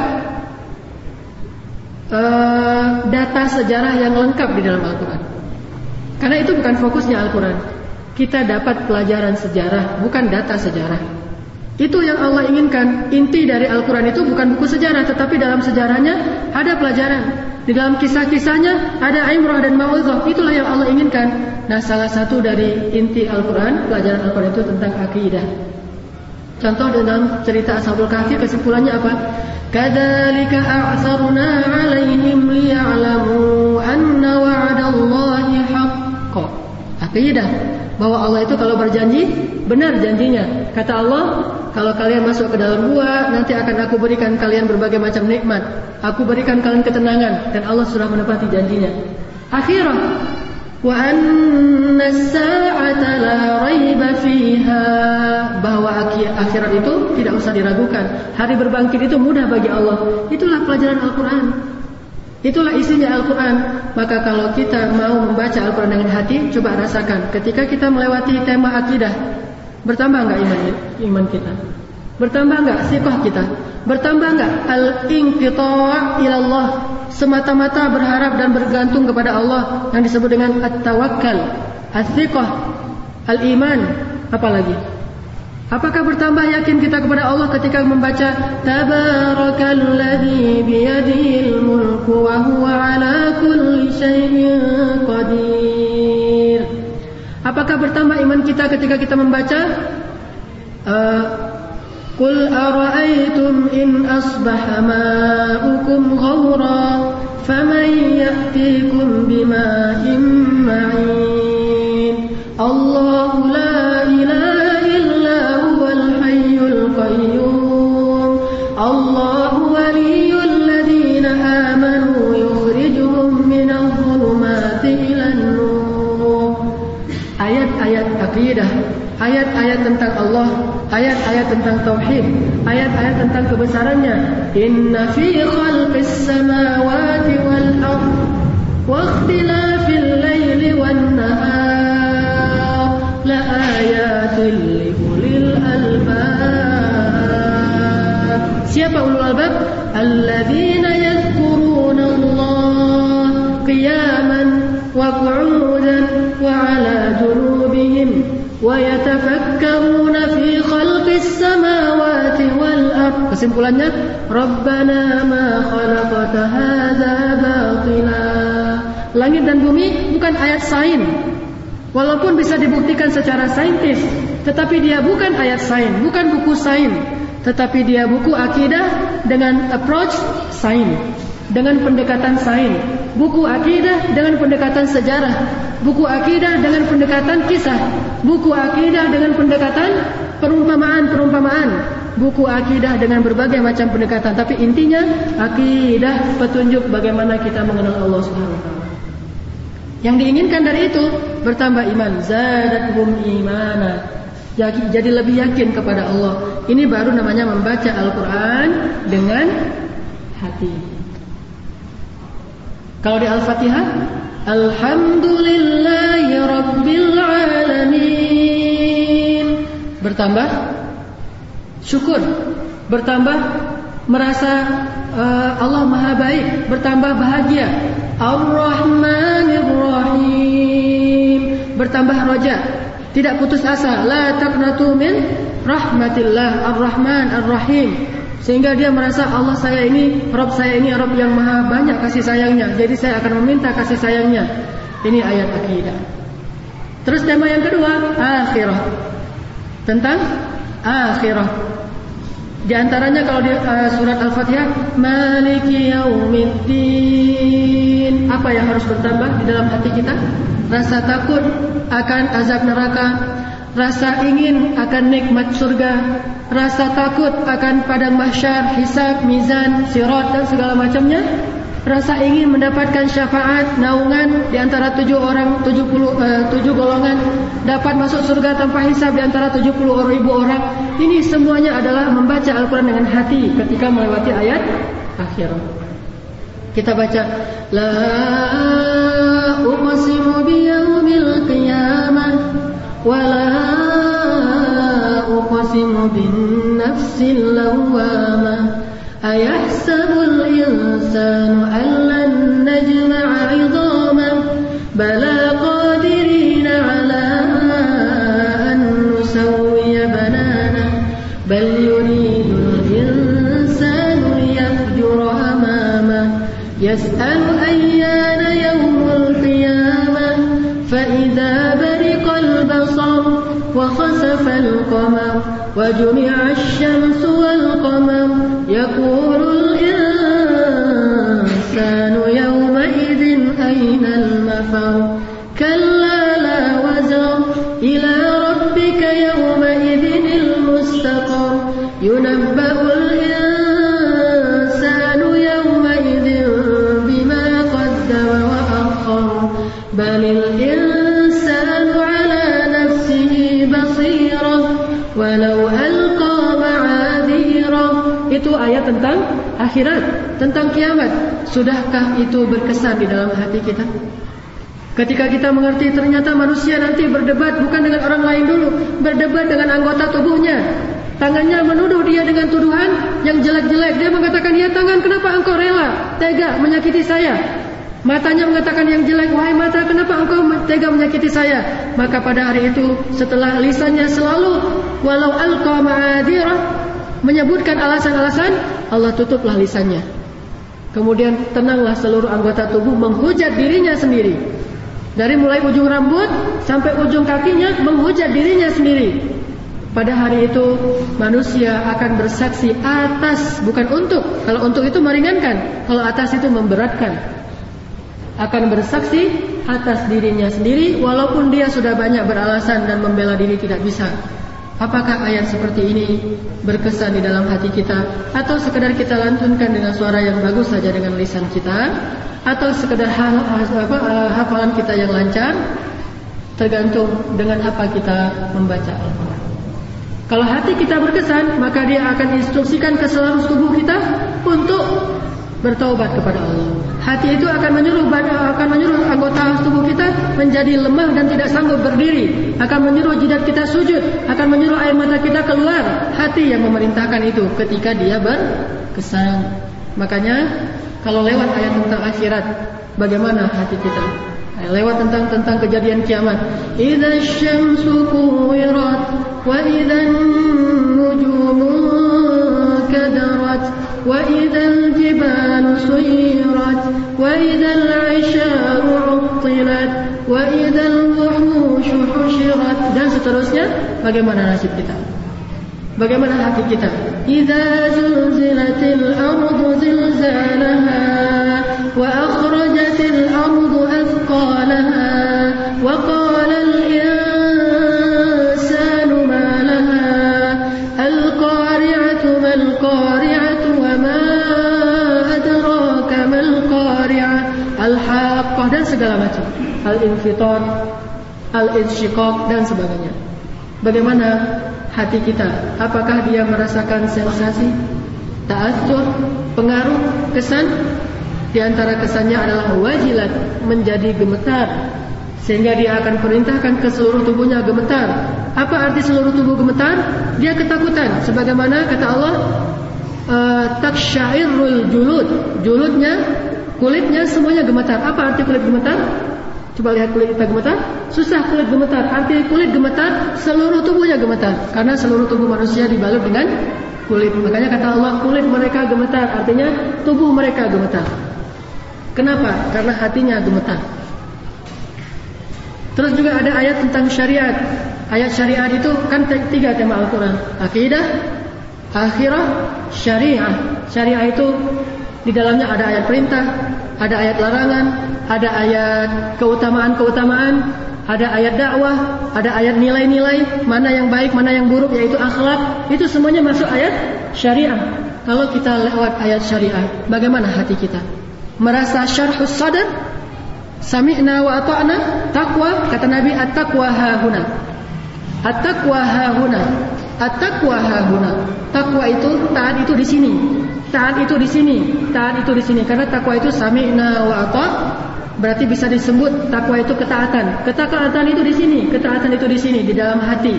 uh, data sejarah yang lengkap di dalam Al-Quran. Karena itu bukan fokusnya Al-Quran. Kita dapat pelajaran sejarah, bukan data sejarah. Itu yang Allah inginkan. Inti dari Al-Quran itu bukan buku sejarah, tetapi dalam sejarahnya ada pelajaran. Di dalam kisah-kisahnya ada imrah dan ma'udhah. Itulah yang Allah inginkan. Nah, salah satu dari inti Al-Quran, pelajaran Al-Quran itu tentang akidah. Contoh dalam cerita Ashabul Kahfi kesimpulannya apa? Kadzalika a'sarna 'alaihim liya'lamu anna wa'dallahi haqq. Akidah bahwa Allah itu kalau berjanji benar janjinya. Kata Allah, kalau kalian masuk ke dalam gua, nanti akan aku berikan kalian berbagai macam nikmat. Aku berikan kalian ketenangan dan Allah sudah menepati janjinya. Akhirah la raiba fiha bahwa akhirat itu tidak usah diragukan. Hari berbangkit itu mudah bagi Allah. Itulah pelajaran Al-Qur'an. Itulah isinya Al-Quran Maka kalau kita mau membaca Al-Quran dengan hati Coba rasakan Ketika kita melewati tema akidah Bertambah enggak iman, iman kita? Bertambah enggak sikoh kita? Bertambah enggak al-inqita' ilallah semata-mata berharap dan bergantung kepada Allah yang disebut dengan at-tawakkal, as-siqah, al-iman, apalagi? Apakah bertambah yakin kita kepada Allah ketika membaca Tabarakalladzi wa huwa ala kulli syai'in qadir. Apakah bertambah iman kita ketika kita membaca uh, قل أرأيتم إن أصبح ماؤكم غورا فمن يأتيكم بماء معين الله لا إله إلا هو الحي القيوم الله ولي الذين آمنوا يخرجهم من الظلمات إلى النور. ayat-ayat akidah ayat-ayat tentang Allah, ayat-ayat tentang tauhid, ayat-ayat tentang kebesarannya. Inna fi khalqis samawati wal ard wa ikhtilafil laili wan nahar la ayatin li ulil albab. Siapa ulul albab? Alladzina yadhkuruna Allah qiyaman wa qu'udan wa ala junubihim ويتفكرون في Kesimpulannya Rabbana ma khalaqta hadza. Langit dan bumi bukan ayat sain. Walaupun bisa dibuktikan secara saintis, tetapi dia bukan ayat sain, bukan buku sain. tetapi dia buku akidah dengan approach sain, dengan pendekatan sain. buku akidah dengan pendekatan sejarah, buku akidah dengan pendekatan kisah, buku akidah dengan pendekatan perumpamaan-perumpamaan, buku akidah dengan berbagai macam pendekatan, tapi intinya akidah petunjuk bagaimana kita mengenal Allah Subhanahu wa taala. Yang diinginkan dari itu bertambah iman, zadatuhum imana. Jadi, jadi lebih yakin kepada Allah. Ini baru namanya membaca Al-Qur'an dengan hati. Kalau di Al-Fatihah Alhamdulillahi Rabbil Alamin Bertambah Syukur Bertambah merasa uh, Allah maha baik Bertambah bahagia Ar-Rahmanir Rahim Bertambah roja Tidak putus asa. La taqnatu min rahmatillah ar-Rahman ar-Rahim. Sehingga dia merasa Allah saya ini, Rob saya ini Rob yang maha banyak kasih sayangnya. Jadi saya akan meminta kasih sayangnya. Ini ayat akidah. Terus tema yang kedua, akhirah. Tentang akhirah. Di antaranya kalau di uh, surat Al-Fatihah, Maliki yaumiddin. Apa yang harus bertambah di dalam hati kita? Rasa takut akan azab neraka, rasa ingin akan nikmat surga, rasa takut akan padang mahsyar, hisab, mizan, sirat dan segala macamnya. Rasa ingin mendapatkan syafaat naungan di antara tujuh orang tujuh puluh eh, tujuh golongan dapat masuk surga tanpa hisab di antara tujuh puluh ribu orang. Ini semuanya adalah membaca Al-Quran dengan hati ketika melewati ayat akhir. Kita baca la biyaumil qiyamah ولا أقسم بالنفس اللوامة. أيحسب الإنسان أن لن دنیا akhirat, tentang kiamat. Sudahkah itu berkesan di dalam hati kita? Ketika kita mengerti ternyata manusia nanti berdebat bukan dengan orang lain dulu, berdebat dengan anggota tubuhnya. Tangannya menuduh dia dengan tuduhan yang jelek-jelek. Dia mengatakan, "Ya tangan, kenapa engkau rela tega menyakiti saya?" Matanya mengatakan yang jelek, "Wahai mata, kenapa engkau tega menyakiti saya?" Maka pada hari itu setelah lisannya selalu walau alqa ma'adirah menyebutkan alasan-alasan, Allah tutuplah lisannya. Kemudian tenanglah seluruh anggota tubuh menghujat dirinya sendiri. Dari mulai ujung rambut sampai ujung kakinya menghujat dirinya sendiri. Pada hari itu manusia akan bersaksi atas bukan untuk. Kalau untuk itu meringankan, kalau atas itu memberatkan. Akan bersaksi atas dirinya sendiri walaupun dia sudah banyak beralasan dan membela diri tidak bisa. Apakah ayat seperti ini berkesan di dalam hati kita atau sekedar kita lantunkan dengan suara yang bagus saja dengan lisan kita atau sekedar hal, apa, eh, hafalan kita yang lancar tergantung dengan apa kita membaca Al-Quran. Kalau hati kita berkesan maka dia akan instruksikan ke seluruh tubuh kita untuk bertaubat kepada Allah. Hati itu akan menyuruh akan menyuruh anggota tubuh kita menjadi lemah dan tidak sanggup berdiri, akan menyuruh jidat kita sujud, akan menyuruh air mata kita keluar. Hati yang memerintahkan itu ketika dia berkesan. Makanya kalau lewat ayat tentang akhirat, bagaimana hati kita? Lewat tentang tentang kejadian kiamat. Idza syamsu kuwirat wa idzan nujumu وإذا الجبال سيرت وإذا العشار عطلت وإذا الوحوش حشرت. Dan seterusnya bagaimana nasib kita? Bagaimana hati kita? إذا زلزلت الأرض زلزالها وأخرجت الأرض أثقالها وقال dan segala macam. Al-infitar, al-insyiqaq dan sebagainya. Bagaimana hati kita? Apakah dia merasakan sensasi, ta'assur, pengaruh, kesan? Di antara kesannya adalah wajilat, menjadi gemetar. Sehingga dia akan perintahkan ke seluruh tubuhnya gemetar. Apa arti seluruh tubuh gemetar? Dia ketakutan. Sebagaimana kata Allah, uh, taksyairul julud. Juludnya kulitnya semuanya gemetar. Apa arti kulit gemetar? Coba lihat kulit kita gemetar, susah kulit gemetar. Arti kulit gemetar, seluruh tubuhnya gemetar. Karena seluruh tubuh manusia dibalut dengan kulit. Makanya kata Allah, kulit mereka gemetar. Artinya tubuh mereka gemetar. Kenapa? Karena hatinya gemetar. Terus juga ada ayat tentang syariat. Ayat syariat itu kan tiga tema Al-Quran. Akidah, akhirah, syariah. Syariah itu di dalamnya ada ayat perintah, ada ayat larangan, ada ayat keutamaan-keutamaan, ada ayat dakwah, ada ayat nilai-nilai, mana yang baik, mana yang buruk, yaitu akhlak. Itu semuanya masuk ayat syariah. Kalau kita lewat ayat syariah, bagaimana hati kita? Merasa syarhus sadar? Sami'na wa ata'na? Takwa, kata Nabi, at-taqwa hahuna. At-taqwa hahuna. At-taqwa hahuna. Takwa itu taat itu di sini. Taat itu di sini, taat itu di sini. Karena takwa itu sami'na wa ata berarti bisa disebut takwa itu ketaatan. Ketaatan itu di sini, ketaatan itu di sini di dalam hati.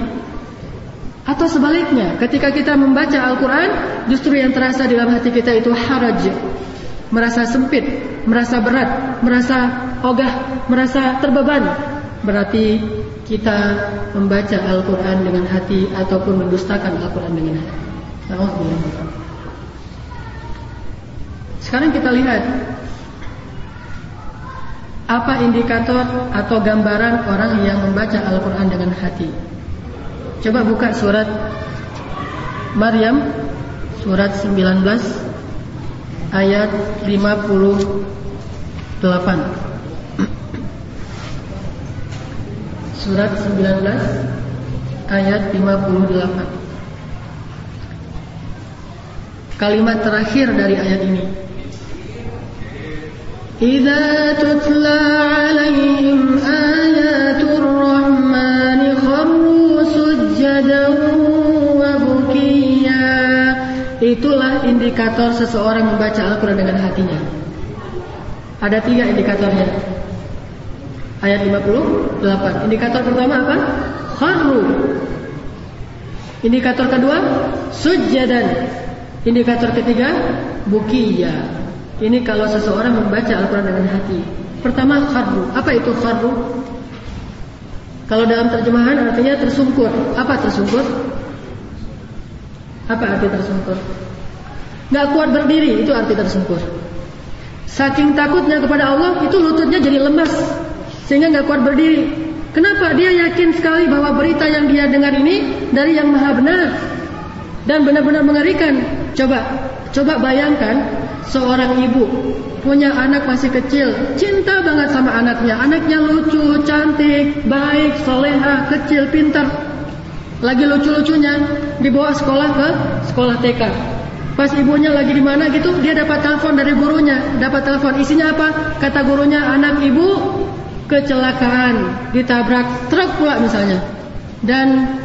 Atau sebaliknya, ketika kita membaca Al-Qur'an, justru yang terasa dalam hati kita itu haraj. Merasa sempit, merasa berat, merasa ogah, merasa terbeban. Berarti kita membaca Al-Qur'an dengan hati ataupun mendustakan Al-Qur'an dengan hati. Sekarang kita lihat apa indikator atau gambaran orang yang membaca Al-Quran dengan hati. Coba buka surat Maryam surat 19 ayat 58. Surat 19 ayat 58. Kalimat terakhir dari ayat ini. Iza tutla 'alaihim ayatul rahman kharru sujjadan wa bukiya. Itulah indikator seseorang membaca Al-Qur'an dengan hatinya. Ada tiga indikatornya. Ayat 50, 58 Indikator pertama apa? Kharru Indikator kedua Sujjadan Indikator ketiga Bukiya ini kalau seseorang membaca Al-Quran dengan hati. Pertama kharru. Apa itu kharru? Kalau dalam terjemahan artinya tersungkur. Apa tersungkur? Apa arti tersungkur? Gak kuat berdiri, itu arti tersungkur. Saking takutnya kepada Allah, itu lututnya jadi lemas. Sehingga gak kuat berdiri. Kenapa? Dia yakin sekali bahwa berita yang dia dengar ini dari yang maha benar. Dan benar-benar mengerikan. Coba, coba bayangkan seorang ibu punya anak masih kecil, cinta banget sama anaknya. Anaknya lucu, cantik, baik, soleha, kecil, pintar. Lagi lucu-lucunya dibawa sekolah ke sekolah TK. Pas ibunya lagi di mana gitu, dia dapat telepon dari gurunya. Dapat telepon isinya apa? Kata gurunya, anak ibu kecelakaan, ditabrak truk pula misalnya. Dan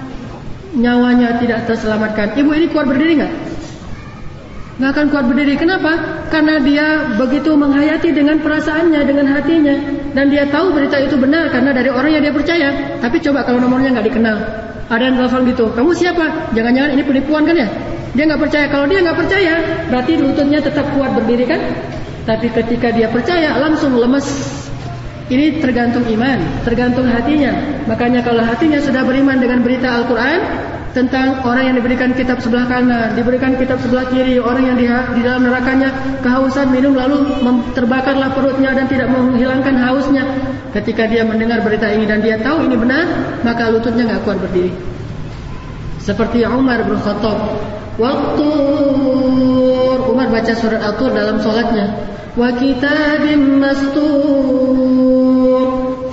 nyawanya tidak terselamatkan. Ibu ini kuat berdiri nggak? nggak akan kuat berdiri. Kenapa? Karena dia begitu menghayati dengan perasaannya, dengan hatinya, dan dia tahu berita itu benar karena dari orang yang dia percaya. Tapi coba kalau nomornya nggak dikenal, ada yang telepon gitu, kamu siapa? Jangan-jangan ini penipuan kan ya? Dia nggak percaya. Kalau dia nggak percaya, berarti lututnya tetap kuat berdiri kan? Tapi ketika dia percaya, langsung lemes. Ini tergantung iman, tergantung hatinya. Makanya kalau hatinya sudah beriman dengan berita Al-Quran, tentang orang yang diberikan kitab sebelah kanan, diberikan kitab sebelah kiri, orang yang di, di dalam nerakanya kehausan minum lalu terbakarlah perutnya dan tidak menghilangkan hausnya. Ketika dia mendengar berita ini dan dia tahu ini benar, maka lututnya nggak kuat berdiri. Seperti Umar bin Khattab, waktu Umar baca surat Al-Tur dalam solatnya, wa kitabim mastur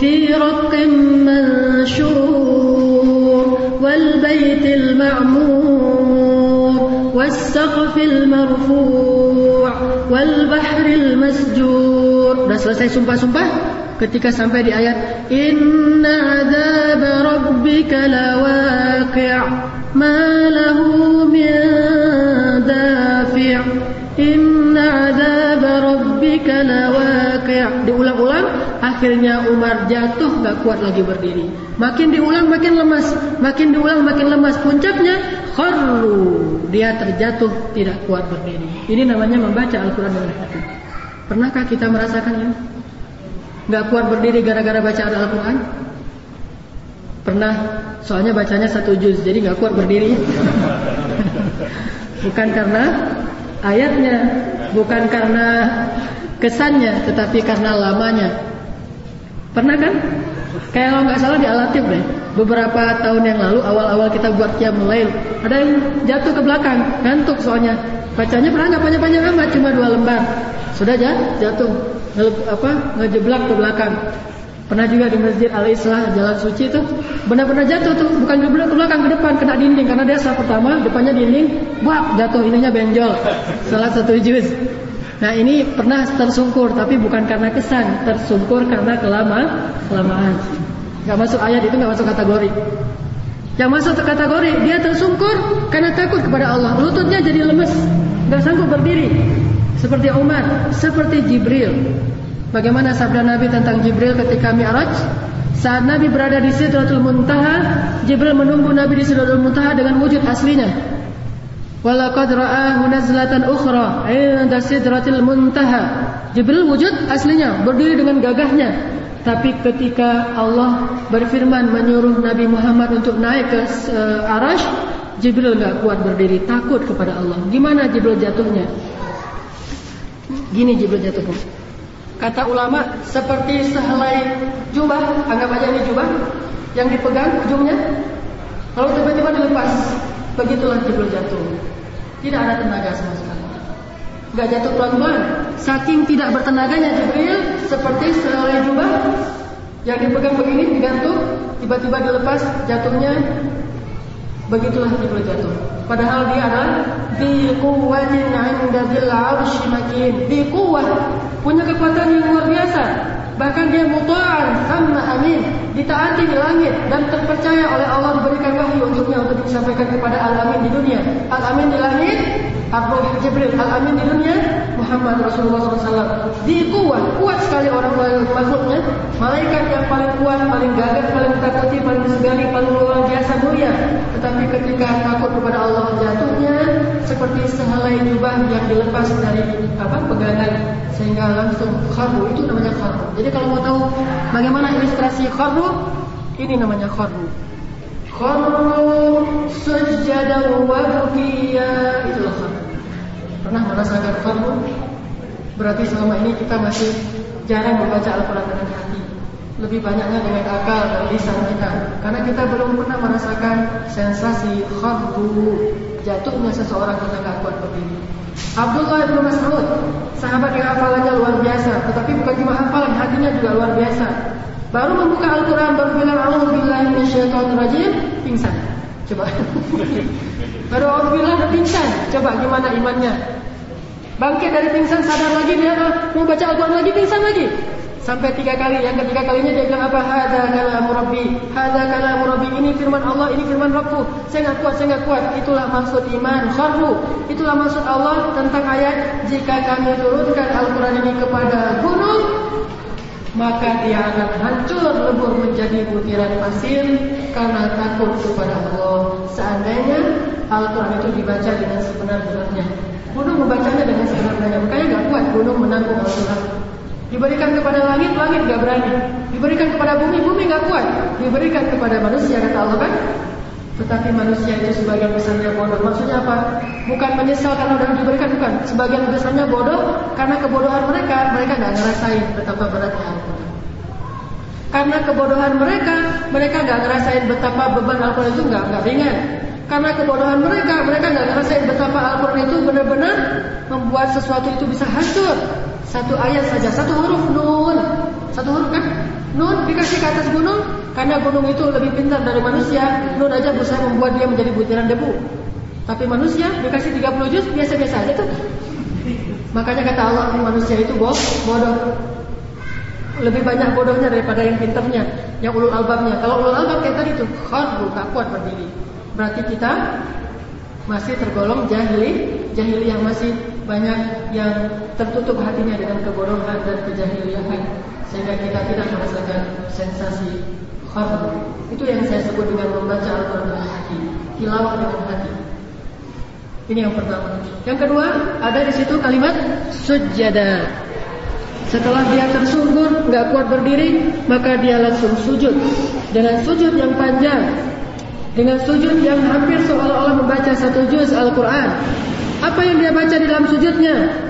fi raqqim manshur والبيت المعمور والسقف المرفوع والبحر المسجور Sudah selesai sumpah-sumpah ketika sampai di ayat Inna azab rabbika lawaqi' ma lahu min dafi' Inna azab rabbika lawaqi' akhirnya Umar jatuh gak kuat lagi berdiri Makin diulang makin lemas Makin diulang makin lemas Puncaknya kharru Dia terjatuh tidak kuat berdiri Ini namanya membaca Al-Quran dengan hati Pernahkah kita merasakan ini? nggak kuat berdiri gara-gara baca Al-Quran? Pernah, soalnya bacanya satu juz, jadi nggak kuat berdiri. [LAUGHS] bukan karena ayatnya, bukan karena kesannya, tetapi karena lamanya. Pernah kan? Kayak kalau nggak salah di Alatif deh. Beberapa tahun yang lalu awal-awal kita buat kiam Lail, ada yang jatuh ke belakang, ngantuk soalnya. Bacanya pernah nggak panjang-panjang amat, cuma dua lembar. Sudah aja jatuh, apa ngejeblak ke belakang. Pernah juga di Masjid Al Islah Jalan Suci itu benar-benar jatuh tuh, bukan ke belakang ke depan kena dinding karena dia saat pertama depannya dinding, wah jatuh ininya benjol. Salah satu juz. Nah ini pernah tersungkur tapi bukan karena kesan, tersungkur karena kelama kelamaan. Gak masuk ayat itu gak masuk kategori. Yang masuk kategori dia tersungkur karena takut kepada Allah, lututnya jadi lemes, gak sanggup berdiri. Seperti Umar, seperti Jibril. Bagaimana sabda Nabi tentang Jibril ketika Mi'raj? Saat Nabi berada di Sidratul Muntaha, Jibril menunggu Nabi di Sidratul Muntaha dengan wujud aslinya. Walaqad ra'ahu nazlatan ukhra 'inda Sidratil Muntaha. Jibril wujud aslinya, berdiri dengan gagahnya. Tapi ketika Allah berfirman menyuruh Nabi Muhammad untuk naik ke uh, Arash, Jibril nggak kuat berdiri, takut kepada Allah. Gimana Jibril jatuhnya? Gini Jibril jatuhnya. Kata ulama seperti sehelai jubah, anggap aja ini jubah yang dipegang ujungnya. Kalau tiba-tiba dilepas, begitulah Jibril jatuh. Tidak ada tenaga sama sekali. Gak jatuh pelan-pelan. Saking tidak bertenaganya Jibril seperti sehelai jubah yang dipegang begini digantung, tiba-tiba dilepas jatuhnya. Begitulah Jibril jatuh. Padahal dia adalah di kuwatin 'inda dzil 'arsy makin. Punya kekuatan yang luar biasa. Bahkan dia mutaan sama amin, ditaati di langit dan terpercaya oleh Allah diberikan wahyu untuknya untuk disampaikan kepada al-amin di dunia. Al-amin di langit, Abu Jibril. Al-amin di dunia, Muhammad Rasulullah SAW. Di kuat, kuat sekali orang makhluknya. Malaikat yang paling kuat, paling gagah, paling takuti, paling disegani, paling luar biasa mulia. Tetapi ketika takut kepada Allah jatuhnya seperti sehelai jubah yang dilepas dari apa pegangan sehingga langsung kharbu itu namanya kharbu. Jadi kalau mau tahu bagaimana ilustrasi kharbu, ini namanya kharbu. Kharbu sujada wa kharbu. Pernah merasakan kharbu? Berarti selama ini kita masih jarang membaca Al-Quran dengan hati. Lebih banyaknya dengan akal dan lisan kita. Karena kita belum pernah merasakan sensasi kharbu jatuhnya seseorang kita nggak kuat berdiri. Abdullah bin Mas'ud, sahabat yang hafalannya luar biasa, tetapi bukan cuma hafalan, hatinya juga luar biasa. Baru membuka Al-Quran, baru bilang Alhamdulillah rajim, pingsan. Coba. baru Alhamdulillah udah pingsan. Coba gimana imannya? Bangkit dari pingsan, sadar lagi dia mau baca Al-Quran lagi, pingsan lagi. Sampai tiga kali, yang ketiga kalinya dia bilang apa? Hada kalamu Rabbi, hada kalamu Rabbi. Ini firman Allah, ini firman Rabbku. Saya nggak kuat, saya nggak kuat. Itulah maksud iman, kharru. Itulah maksud Allah tentang ayat jika kami turunkan Al-Quran ini kepada gunung, maka dia akan hancur lebur menjadi butiran pasir karena takut kepada Allah. Seandainya Al-Quran itu dibaca dengan sebenar-benarnya. Gunung membacanya dengan sebenar-benarnya. Makanya nggak kuat gunung menanggung Al-Quran. Diberikan kepada langit, langit gak berani. Diberikan kepada bumi, bumi gak kuat. Diberikan kepada manusia, kata Allah kan? Tetapi manusia itu sebagian besarnya bodoh. Maksudnya apa? Bukan menyesal karena sudah diberikan, bukan. Sebagian besarnya bodoh karena kebodohan mereka, mereka nggak ngerasain betapa beratnya Al-Quran. Karena kebodohan mereka, mereka nggak ngerasain betapa beban Al-Quran itu nggak nggak ringan. Karena kebodohan mereka, mereka nggak ngerasain betapa Al-Quran itu benar-benar membuat sesuatu itu bisa hancur. Satu ayat saja, satu huruf nun. Satu huruf kan? Nun dikasih ke atas gunung karena gunung itu lebih pintar dari manusia. Nun aja bisa membuat dia menjadi butiran debu. Tapi manusia dikasih 30 juz biasa-biasa aja tuh. Makanya kata Allah manusia itu bodoh. Lebih banyak bodohnya daripada yang pintarnya, yang ulul albabnya. Kalau ulul albab kayak tadi tuh, khadbu, tak kuat berdiri. Berarti kita masih tergolong jahili, jahili yang masih banyak yang tertutup hatinya dengan kebodohan dan kejahiliahan sehingga kita tidak merasakan sensasi khabar. Itu yang saya sebut dengan membaca Al-Quran dengan hati, tilawah dengan hati. Ini yang pertama. Yang kedua, ada di situ kalimat sujada. Setelah dia tersungkur, nggak kuat berdiri, maka dia langsung sujud dengan sujud yang panjang, dengan sujud yang hampir seolah-olah membaca satu juz Al-Quran. Apa yang dia baca di dalam sujudnya?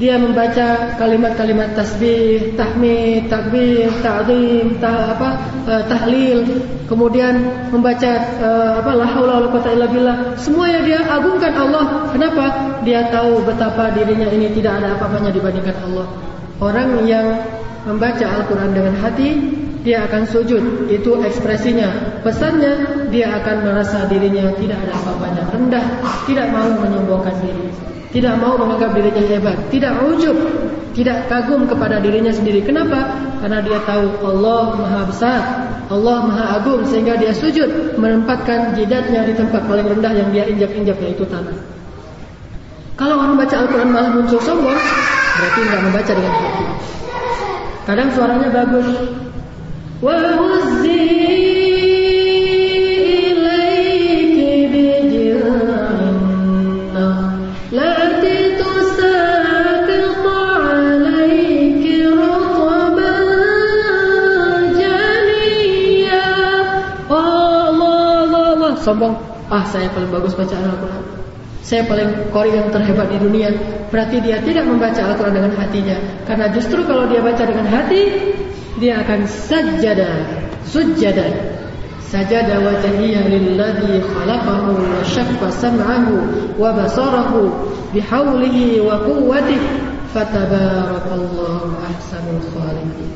Dia membaca kalimat-kalimat tasbih, tahmid, takbir, ta'zim, ta apa, uh, tahlil, kemudian membaca uh, apa la haula wala quwata illa billah. Semua yang dia agungkan Allah. Kenapa? Dia tahu betapa dirinya ini tidak ada apa-apanya dibandingkan Allah. Orang yang membaca Al-Quran dengan hati, dia akan sujud. Itu ekspresinya. Pesannya, dia akan merasa dirinya tidak ada apa-apanya. Rendah, tidak mau menyombongkan diri. Tidak mau menganggap dirinya hebat, tidak ujub, tidak kagum kepada dirinya sendiri. Kenapa? Karena dia tahu Allah Maha Besar, Allah Maha Agung sehingga dia sujud menempatkan jidatnya di tempat paling rendah yang dia injak-injak yaitu tanah. Kalau orang baca Al-Quran malah muncul sombong, berarti nggak membaca dengan hati. Kadang suaranya bagus. Wa sombong, ah saya paling bagus baca Al-Quran. Saya paling kori yang terhebat di dunia. Berarti dia tidak membaca Al-Quran dengan hatinya. Karena justru kalau dia baca dengan hati, dia akan sajada, sujada. Sajada wajhiyya lilladhi khalaqahu wa syaffa sam'ahu wa basarahu bihaulihi wa quwwatihi fatabarakallahu ahsanul khaliqin.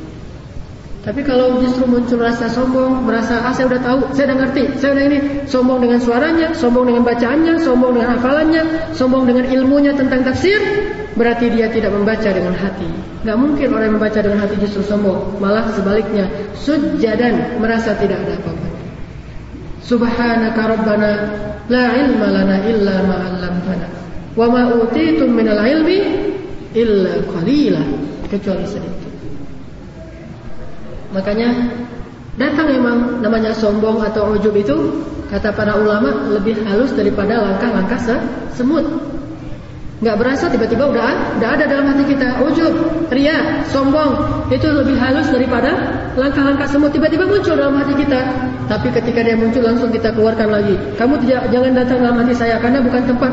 Tapi kalau justru muncul rasa sombong, merasa ah saya udah tahu, saya udah ngerti, saya udah ini, sombong dengan suaranya, sombong dengan bacaannya, sombong dengan hafalannya, sombong dengan ilmunya tentang tafsir, berarti dia tidak membaca dengan hati. Gak mungkin orang yang membaca dengan hati justru sombong, malah sebaliknya, sujjadan merasa tidak ada apa-apa. Subhanaka rabbana la ilma lana illa ma 'allamtana wa ma utitum minal ilmi illa qalila kecuali sedikit. Makanya datang memang namanya sombong atau ujub itu kata para ulama lebih halus daripada langkah-langkah semut. Nggak berasa tiba-tiba udah udah ada dalam hati kita ujub, ria, sombong itu lebih halus daripada langkah-langkah semut tiba-tiba muncul dalam hati kita. Tapi ketika dia muncul langsung kita keluarkan lagi. Kamu tidak jangan datang dalam hati saya karena bukan tempat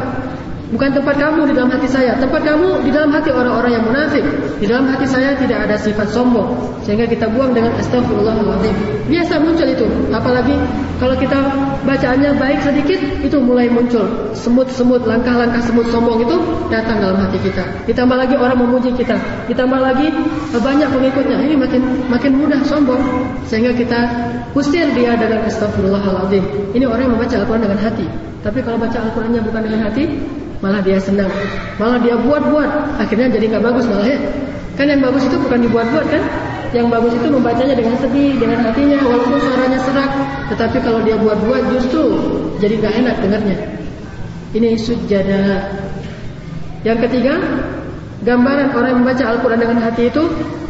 Bukan tempat kamu di dalam hati saya, tempat kamu di dalam hati orang-orang yang munafik. Di dalam hati saya tidak ada sifat sombong, sehingga kita buang dengan astagfirullahaladzim. Biasa muncul itu, apalagi kalau kita bacaannya baik sedikit, itu mulai muncul semut-semut, langkah-langkah semut sombong itu datang dalam hati kita. Ditambah lagi orang memuji kita, ditambah lagi banyak pengikutnya. Ini makin makin mudah sombong, sehingga kita usir dia dengan astagfirullahaladzim. Ini orang yang membaca Al-Quran dengan hati. Tapi kalau baca Al-Qurannya bukan dengan hati, malah dia senang, malah dia buat-buat, akhirnya jadi nggak bagus malah ya. Kan yang bagus itu bukan dibuat-buat kan? Yang bagus itu membacanya dengan sedih, dengan hatinya, walaupun suaranya serak. Tetapi kalau dia buat-buat justru jadi nggak enak dengarnya. Ini sujada. Yang ketiga, gambaran orang yang membaca Al-Quran dengan hati itu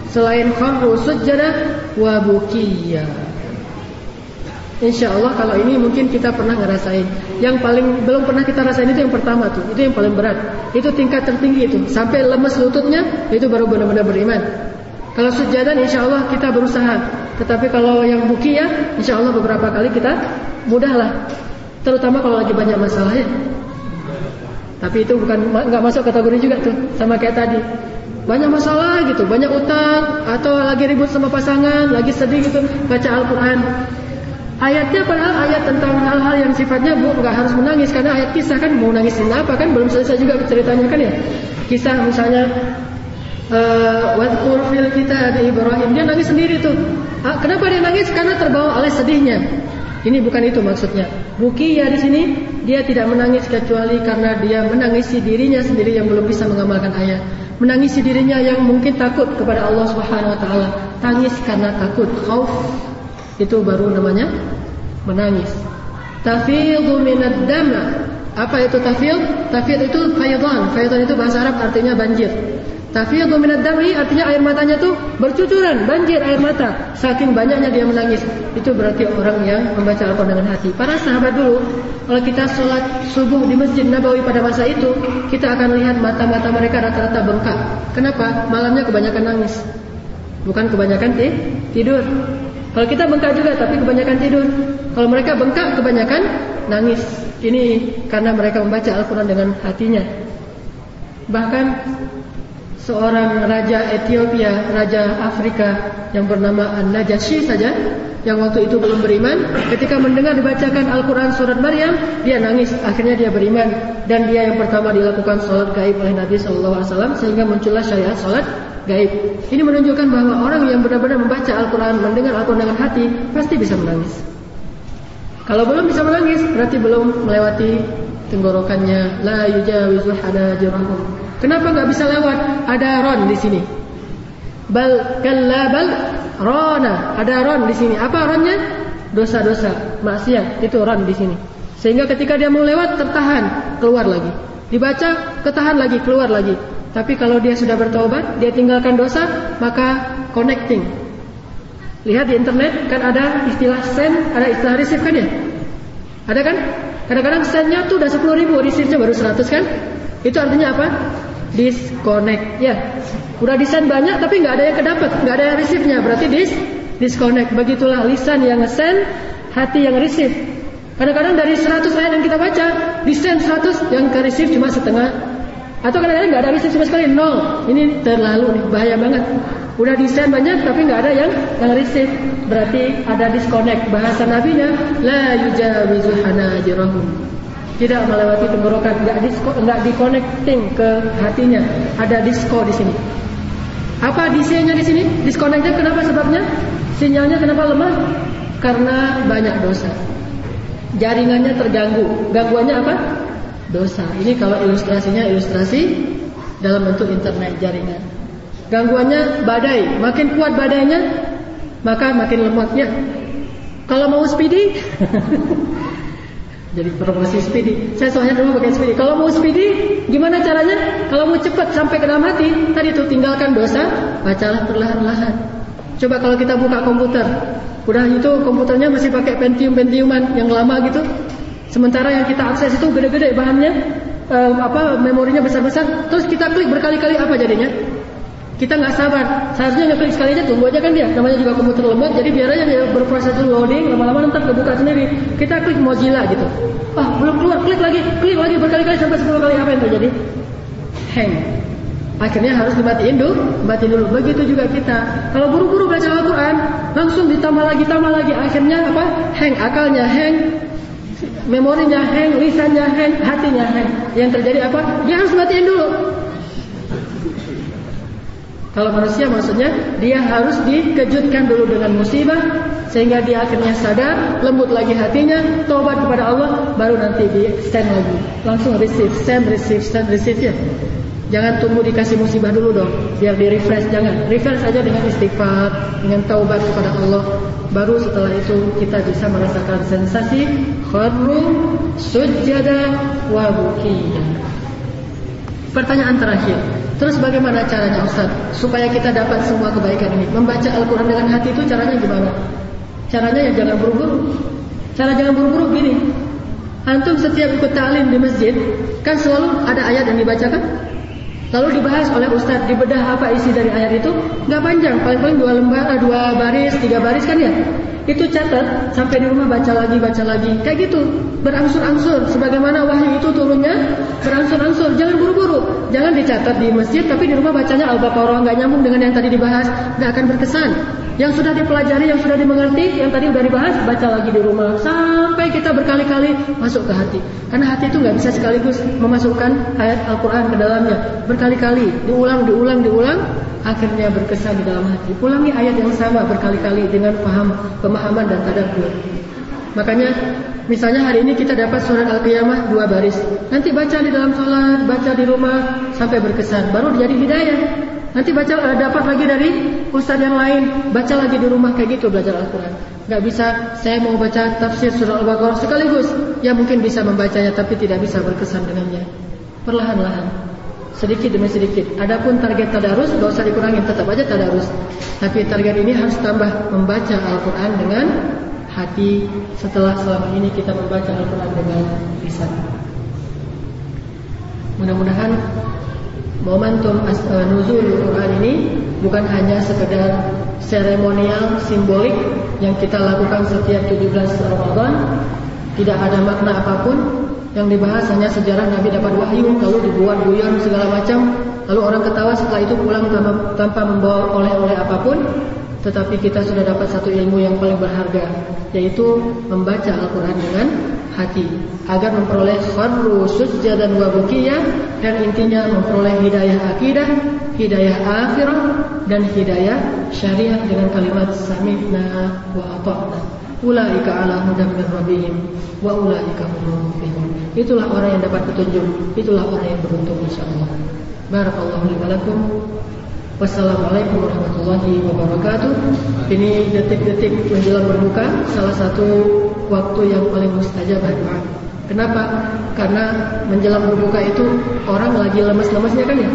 selain khamru sujada wa bukiyah. Insya Allah kalau ini mungkin kita pernah ngerasain. Yang paling belum pernah kita rasain itu yang pertama tuh, itu yang paling berat. Itu tingkat tertinggi itu, sampai lemes lututnya itu baru benar-benar beriman. Kalau sujadan insya Allah kita berusaha. Tetapi kalau yang buki ya, insya Allah beberapa kali kita mudahlah. Terutama kalau lagi banyak masalah ya. Tapi itu bukan nggak masuk kategori juga tuh, sama kayak tadi. Banyak masalah gitu, banyak utang atau lagi ribut sama pasangan, lagi sedih gitu, baca Al-Quran. Ayatnya padahal ayat tentang hal-hal yang sifatnya bu nggak harus menangis karena ayat kisah kan mau nangisin apa kan belum selesai juga ceritanya kan ya. Kisah misalnya uh, wadkur fil kita di Ibrahim dia nangis sendiri tuh. Ah, kenapa dia nangis? Karena terbawa oleh sedihnya. Ini bukan itu maksudnya. Buki ya di sini dia tidak menangis kecuali karena dia menangisi dirinya sendiri yang belum bisa mengamalkan ayat. Menangisi dirinya yang mungkin takut kepada Allah Subhanahu wa taala. Tangis karena takut, khauf itu baru namanya menangis. Tafidhu minad dama. Apa itu tafid? Tafid itu faydan. Faydan itu bahasa Arab artinya banjir. Tafiyadu minad dami artinya air matanya tuh bercucuran, banjir air mata. Saking banyaknya dia menangis. Itu berarti orang yang membaca Al-Quran dengan hati. Para sahabat dulu, kalau kita sholat subuh di Masjid Nabawi pada masa itu, kita akan lihat mata-mata mereka rata-rata bengkak. Kenapa? Malamnya kebanyakan nangis. Bukan kebanyakan tidur. Kalau kita bengkak juga, tapi kebanyakan tidur. Kalau mereka bengkak, kebanyakan nangis. Ini karena mereka membaca Al-Quran dengan hatinya. Bahkan seorang raja Ethiopia, raja Afrika yang bernama An-Najashi saja yang waktu itu belum beriman, ketika mendengar dibacakan Al-Quran surat Maryam, dia nangis. Akhirnya dia beriman dan dia yang pertama dilakukan sholat gaib oleh Nabi SAW sehingga muncullah syariat sholat gaib. Ini menunjukkan bahwa orang yang benar-benar membaca Al-Quran, mendengar Al-Quran dengan hati, pasti bisa menangis. Kalau belum bisa menangis, berarti belum melewati tenggorokannya. La yujawizu. Kenapa nggak bisa lewat? Ada ron di sini. Bal kalla bal rona. Ada ron di sini. Apa ronnya? Dosa-dosa, maksiat. Itu ron di sini. Sehingga ketika dia mau lewat tertahan, keluar lagi. Dibaca, ketahan lagi, keluar lagi. Tapi kalau dia sudah bertobat, dia tinggalkan dosa, maka connecting. Lihat di internet kan ada istilah send, ada istilah receive kan ya? Ada kan? Kadang-kadang sendnya tuh udah 10 ribu, receive-nya baru 100 kan? Itu artinya apa? disconnect ya udah desain banyak tapi nggak ada yang kedapat nggak ada yang receive-nya berarti dis disconnect begitulah lisan yang send hati yang receive kadang-kadang dari 100 ayat yang kita baca desain 100 yang ke receive cuma setengah atau kadang-kadang nggak ada receive sama sekali nol ini terlalu nih bahaya banget udah desain banyak tapi nggak ada yang yang receive berarti ada disconnect bahasa nabinya la yujawizu hanajirahum tidak melewati tenggorokan, nggak disko, nggak di-connecting ke hatinya. Ada disco di sini. Apa DC-nya di sini? Disconnected kenapa sebabnya? Sinyalnya kenapa lemah? Karena banyak dosa. Jaringannya terganggu. Gangguannya apa? Dosa. Ini kalau ilustrasinya ilustrasi dalam bentuk internet jaringan. Gangguannya badai. Makin kuat badainya, maka makin lemahnya. Kalau mau speedy, [LAUGHS] Jadi promosi speedy. Saya soalnya dulu pakai speedy. Kalau mau speedy, gimana caranya? Kalau mau cepat sampai ke dalam hati, tadi itu tinggalkan dosa, bacalah perlahan-lahan. Coba kalau kita buka komputer, udah itu komputernya masih pakai Pentium Pentiuman yang lama gitu. Sementara yang kita akses itu gede-gede bahannya, eh, apa memorinya besar-besar. Terus kita klik berkali-kali apa jadinya? Kita nggak sabar. Seharusnya ngeklik sekali aja tunggu aja kan dia. Namanya juga komputer lemot, jadi biar aja dia berproses dulu loading, lama-lama nanti kebuka sendiri. Kita klik Mozilla gitu. Ah, belum keluar, klik lagi, klik lagi berkali-kali sampai 10 kali apa yang terjadi? Hang. Akhirnya harus dimatiin dulu, dimatiin dulu. Begitu juga kita. Kalau buru-buru baca Al-Quran, langsung ditambah lagi, tambah lagi. Akhirnya apa? Hang, akalnya hang, memorinya hang, lisannya hang, hatinya hang. Yang terjadi apa? Dia harus matiin dulu. Kalau manusia maksudnya dia harus dikejutkan dulu dengan musibah sehingga dia akhirnya sadar, lembut lagi hatinya, tobat kepada Allah, baru nanti di send lagi. Langsung receive, send, receive, send, receive ya. Jangan tunggu dikasih musibah dulu dong, biar di refresh. Jangan, refresh saja dengan istighfar, dengan taubat kepada Allah. Baru setelah itu kita bisa merasakan sensasi kharru sujada wa Pertanyaan terakhir, Terus bagaimana caranya Ustaz supaya kita dapat semua kebaikan ini? Membaca Al-Quran dengan hati itu caranya gimana? Caranya ya jangan buru-buru. Cara jangan buru-buru gini. Antum setiap ikut ta'lim di masjid kan selalu ada ayat yang dibacakan. Lalu dibahas oleh Ustaz dibedah apa isi dari ayat itu? Gak panjang, paling-paling dua lembar, dua baris, tiga baris kan ya? Itu catat sampai di rumah baca lagi, baca lagi. Kayak gitu, berangsur-angsur. Sebagaimana wahyu itu turunnya berangsur-angsur. Jangan buru-buru. Jangan dicatat di masjid, tapi di rumah bacanya Al-Baqarah nggak nyambung dengan yang tadi dibahas, nggak akan berkesan. Yang sudah dipelajari, yang sudah dimengerti, yang tadi udah dibahas, baca lagi di rumah sampai kita berkali-kali masuk ke hati. Karena hati itu nggak bisa sekaligus memasukkan ayat Al-Quran ke dalamnya. Berkali-kali, diulang, diulang, diulang, akhirnya berkesan di dalam hati. Ulangi ayat yang sama berkali-kali dengan paham, pemahaman dan tadabbur. Makanya misalnya hari ini kita dapat surat Al-Qiyamah dua baris. Nanti baca di dalam sholat, baca di rumah sampai berkesan. Baru jadi hidayah. Nanti baca eh, dapat lagi dari ustaz yang lain, baca lagi di rumah kayak gitu belajar Al-Quran. Gak bisa saya mau baca tafsir surah Al-Baqarah sekaligus. Ya mungkin bisa membacanya tapi tidak bisa berkesan dengannya. Perlahan-lahan. sedikit demi sedikit. Adapun target tadarus gak usah dikurangin, tetap aja tadarus. Tapi target ini harus tambah membaca Al-Quran dengan hati setelah selama ini kita membaca Al-Quran dengan lisan. Mudah-mudahan momentum uh, nuzul Quran ini bukan hanya sekedar seremonial simbolik yang kita lakukan setiap 17 Ramadan, tidak ada makna apa pun, yang dibahas hanya sejarah Nabi dapat wahyu lalu dibuat guyon segala macam. Lalu orang ketawa setelah itu pulang tanpa, tanpa membawa oleh-oleh apa pun. Tetapi kita sudah dapat satu ilmu yang paling berharga yaitu membaca Al-Quran dengan hati agar memperoleh kharru sujjadan wa bukiyah dan intinya memperoleh hidayah akidah hidayah akhirah dan hidayah syariah dengan kalimat sami'na wa ata'na Ulaika ala hudam min rabbihim wa ulaika humul. Itulah orang yang dapat petunjuk, itulah orang yang beruntung insyaallah. Barakallahu li wa Wassalamualaikum warahmatullahi wabarakatuh. Ini detik-detik menjelang berbuka, salah satu waktu yang paling mustajab. Kenapa? Karena menjelang berbuka itu orang lagi lemas-lemasnya kan ya?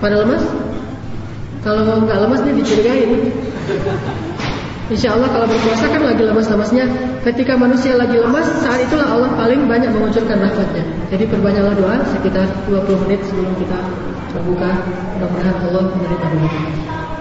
Pada lemas? Kalau nggak lemas dia dicurigain. Insya Allah kalau berpuasa kan lagi lemas-lemasnya. Ketika manusia lagi lemas, saat itulah Allah paling banyak mengucurkan rahmatnya. Jadi perbanyaklah doa sekitar 20 menit sebelum kita berbuka. Mudah-mudahan Allah menerima doa.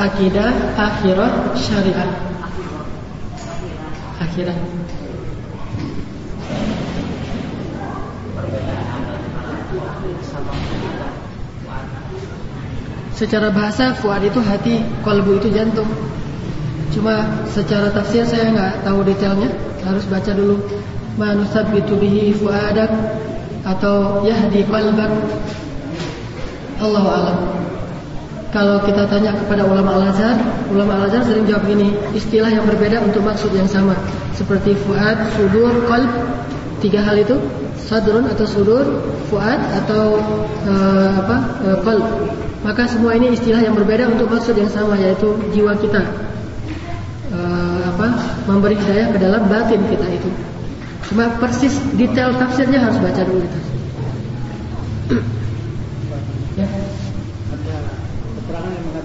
Akidah, akhirat, syariat. Akhirat. Secara bahasa fuad itu hati, kalbu itu jantung. Cuma secara tafsir saya nggak tahu detailnya, harus baca dulu. itu bihi fuadak atau yahdi qalbak. Allah alam. Kalau kita tanya kepada ulama Al-Azhar, ulama Al-Azhar sering jawab gini, istilah yang berbeda untuk maksud yang sama. Seperti fuad, sudur, qalb, tiga hal itu, sadrun atau sudur, fuad atau uh, apa? Uh, qalb. Maka semua ini istilah yang berbeda untuk maksud yang sama yaitu jiwa kita. Uh, apa? Memberi hidayah ke dalam batin kita itu. Cuma persis detail tafsirnya harus baca dulu kita. ya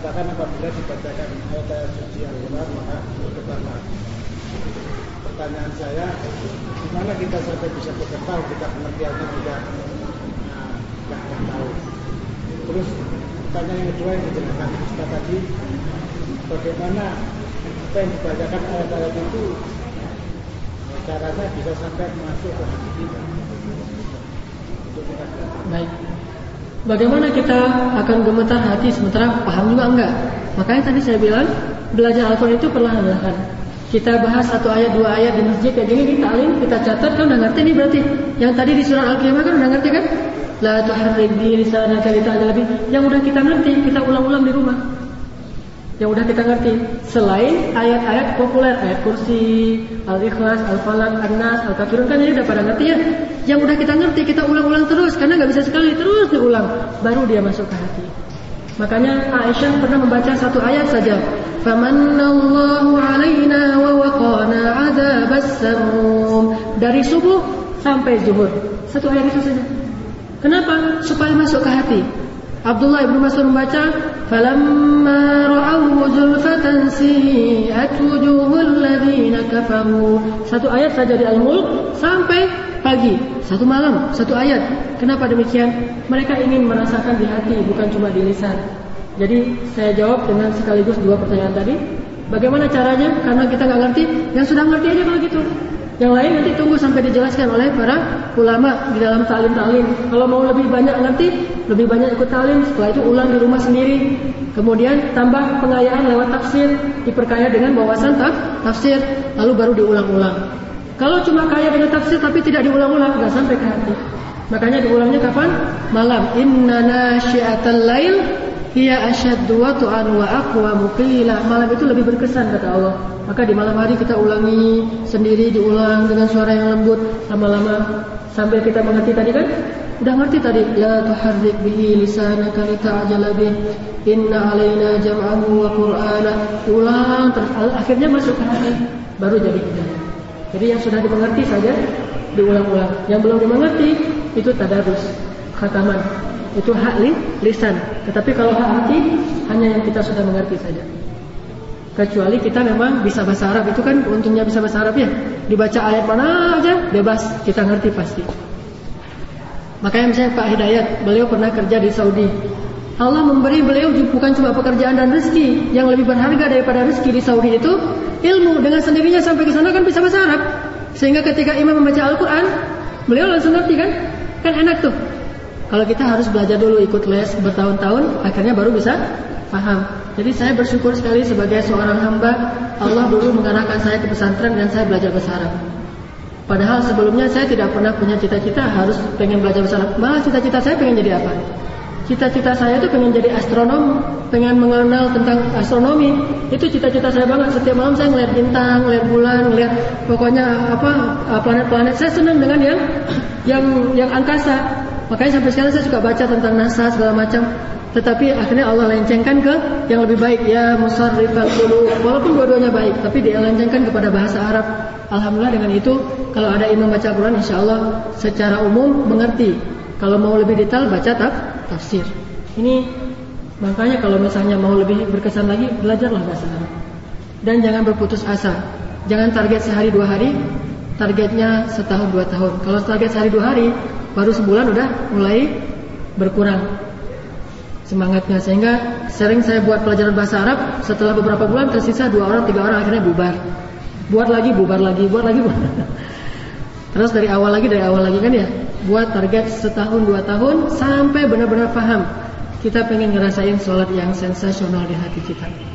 keterangan yang apabila dibacakan ayat-ayat suci Al-Quran maka bergetarlah. Pertanyaan saya, di mana kita sampai bisa bergetar kita pengertiannya tidak nah, tidak tahu. Terus pertanyaan yang kedua yang dijelaskan Ustaz tadi, bagaimana apa yang dibacakan ayat-ayat itu caranya bisa sampai masuk ke hati kita. Baik. Bagaimana kita akan gemetar hati sementara paham juga enggak? Makanya tadi saya bilang belajar Al-Quran itu perlahan-lahan. Kita bahas satu ayat dua ayat di masjid kayak gini kita alim kita catat kan udah ngerti nih berarti. Yang tadi di surah Al-Qiyamah kan udah ngerti kan? La tuharrik bi lisanaka lebih. Yang udah kita ngerti kita ulang-ulang di rumah yang udah kita ngerti selain ayat-ayat populer ayat kursi al-ikhlas al-falaq an-nas al-kafirun kan ini udah pada ngerti ya yang udah kita ngerti kita ulang-ulang terus karena nggak bisa sekali terus diulang baru dia masuk ke hati. Makanya Aisyah pernah membaca satu ayat saja. Famanallahu alaina wa waqana adzabas dari subuh sampai zuhur. Satu ayat itu saja. Kenapa? Supaya masuk ke hati. Abdullah ibnu Mas'ud membaca, "Falamma ra'awhu zulfatan si'at wujuhul ladzina kafaru." Satu ayat saja di Al-Mulk sampai pagi, satu malam, satu ayat. Kenapa demikian? Mereka ingin merasakan di hati, bukan cuma di lisan. Jadi saya jawab dengan sekaligus dua pertanyaan tadi. Bagaimana caranya? Karena kita nggak ngerti, yang sudah ngerti aja kalau gitu. Yang lain nanti tunggu sampai dijelaskan oleh para ulama di dalam talim-talim. Kalau mau lebih banyak ngerti, lebih banyak ikut talim. Setelah itu ulang di rumah sendiri. Kemudian tambah pengayaan lewat tafsir, diperkaya dengan wawasan tafsir, lalu baru diulang-ulang. Kalau cuma kaya dengan tafsir tapi tidak diulang-ulang, nggak sampai ke hati. Makanya diulangnya kapan? Malam. Inna nasyiatal lail Hiya asyaddu wat'an wa aqwa muqila. Malam itu lebih berkesan kata Allah. Maka di malam hari kita ulangi sendiri diulang dengan suara yang lembut lama-lama sampai kita mengerti tadi kan? Udah ngerti tadi la tuharrik bihi lisanaka lita'jala bih inna alaina jam'ahu wa qur'ana ulang terus akhirnya masuk ke hati baru jadi hidayah. Jadi yang sudah dimengerti saja diulang-ulang. Yang belum dimengerti itu tadarus, khataman. Itu hak li, lisan. Tetapi kalau hak hati hanya yang kita sudah mengerti saja. Kecuali kita memang bisa bahasa Arab itu kan untungnya bisa bahasa Arab ya. Dibaca ayat mana aja bebas kita ngerti pasti. Makanya misalnya Pak Hidayat, beliau pernah kerja di Saudi. Allah memberi beliau bukan cuma pekerjaan dan rezeki, yang lebih berharga daripada rezeki di Saudi itu ilmu. Dengan sendirinya sampai ke sana kan bisa bahasa Arab. Sehingga ketika imam membaca Al-Quran, beliau langsung ngerti kan? Kan enak tuh. Kalau kita harus belajar dulu ikut les bertahun-tahun, akhirnya baru bisa paham. Jadi saya bersyukur sekali sebagai seorang hamba, Allah dulu mengarahkan saya ke pesantren dan saya belajar bahasa Arab. Padahal sebelumnya saya tidak pernah punya cita-cita harus pengen belajar bahasa Arab. Malah cita-cita saya pengen jadi apa? Cita-cita saya itu pengen jadi astronom, pengen mengenal tentang astronomi. Itu cita-cita saya banget. Setiap malam saya ngeliat bintang, ngeliat bulan, ngeliat pokoknya apa uh, planet-planet. Saya senang dengan yang yang yang angkasa. Makanya sampai sekarang saya suka baca tentang NASA segala macam. Tetapi akhirnya Allah lencengkan ke yang lebih baik ya musarrifal qulub. Walaupun dua-duanya baik, tapi dia lencengkan kepada bahasa Arab. Alhamdulillah dengan itu kalau ada imam baca Quran insya Allah secara umum mengerti. Kalau mau lebih detail baca taf, tafsir. Ini makanya kalau misalnya mau lebih berkesan lagi belajarlah bahasa Arab. Dan jangan berputus asa. Jangan target sehari dua hari, targetnya setahun dua tahun. Kalau target sehari dua hari, baru sebulan udah mulai berkurang semangatnya sehingga sering saya buat pelajaran bahasa Arab setelah beberapa bulan tersisa dua orang tiga orang akhirnya bubar buat lagi bubar lagi buat lagi bubar. [LAUGHS] terus dari awal lagi dari awal lagi kan ya buat target setahun dua tahun sampai benar-benar paham. Kita pengen ngerasain sholat yang sensasional di hati kita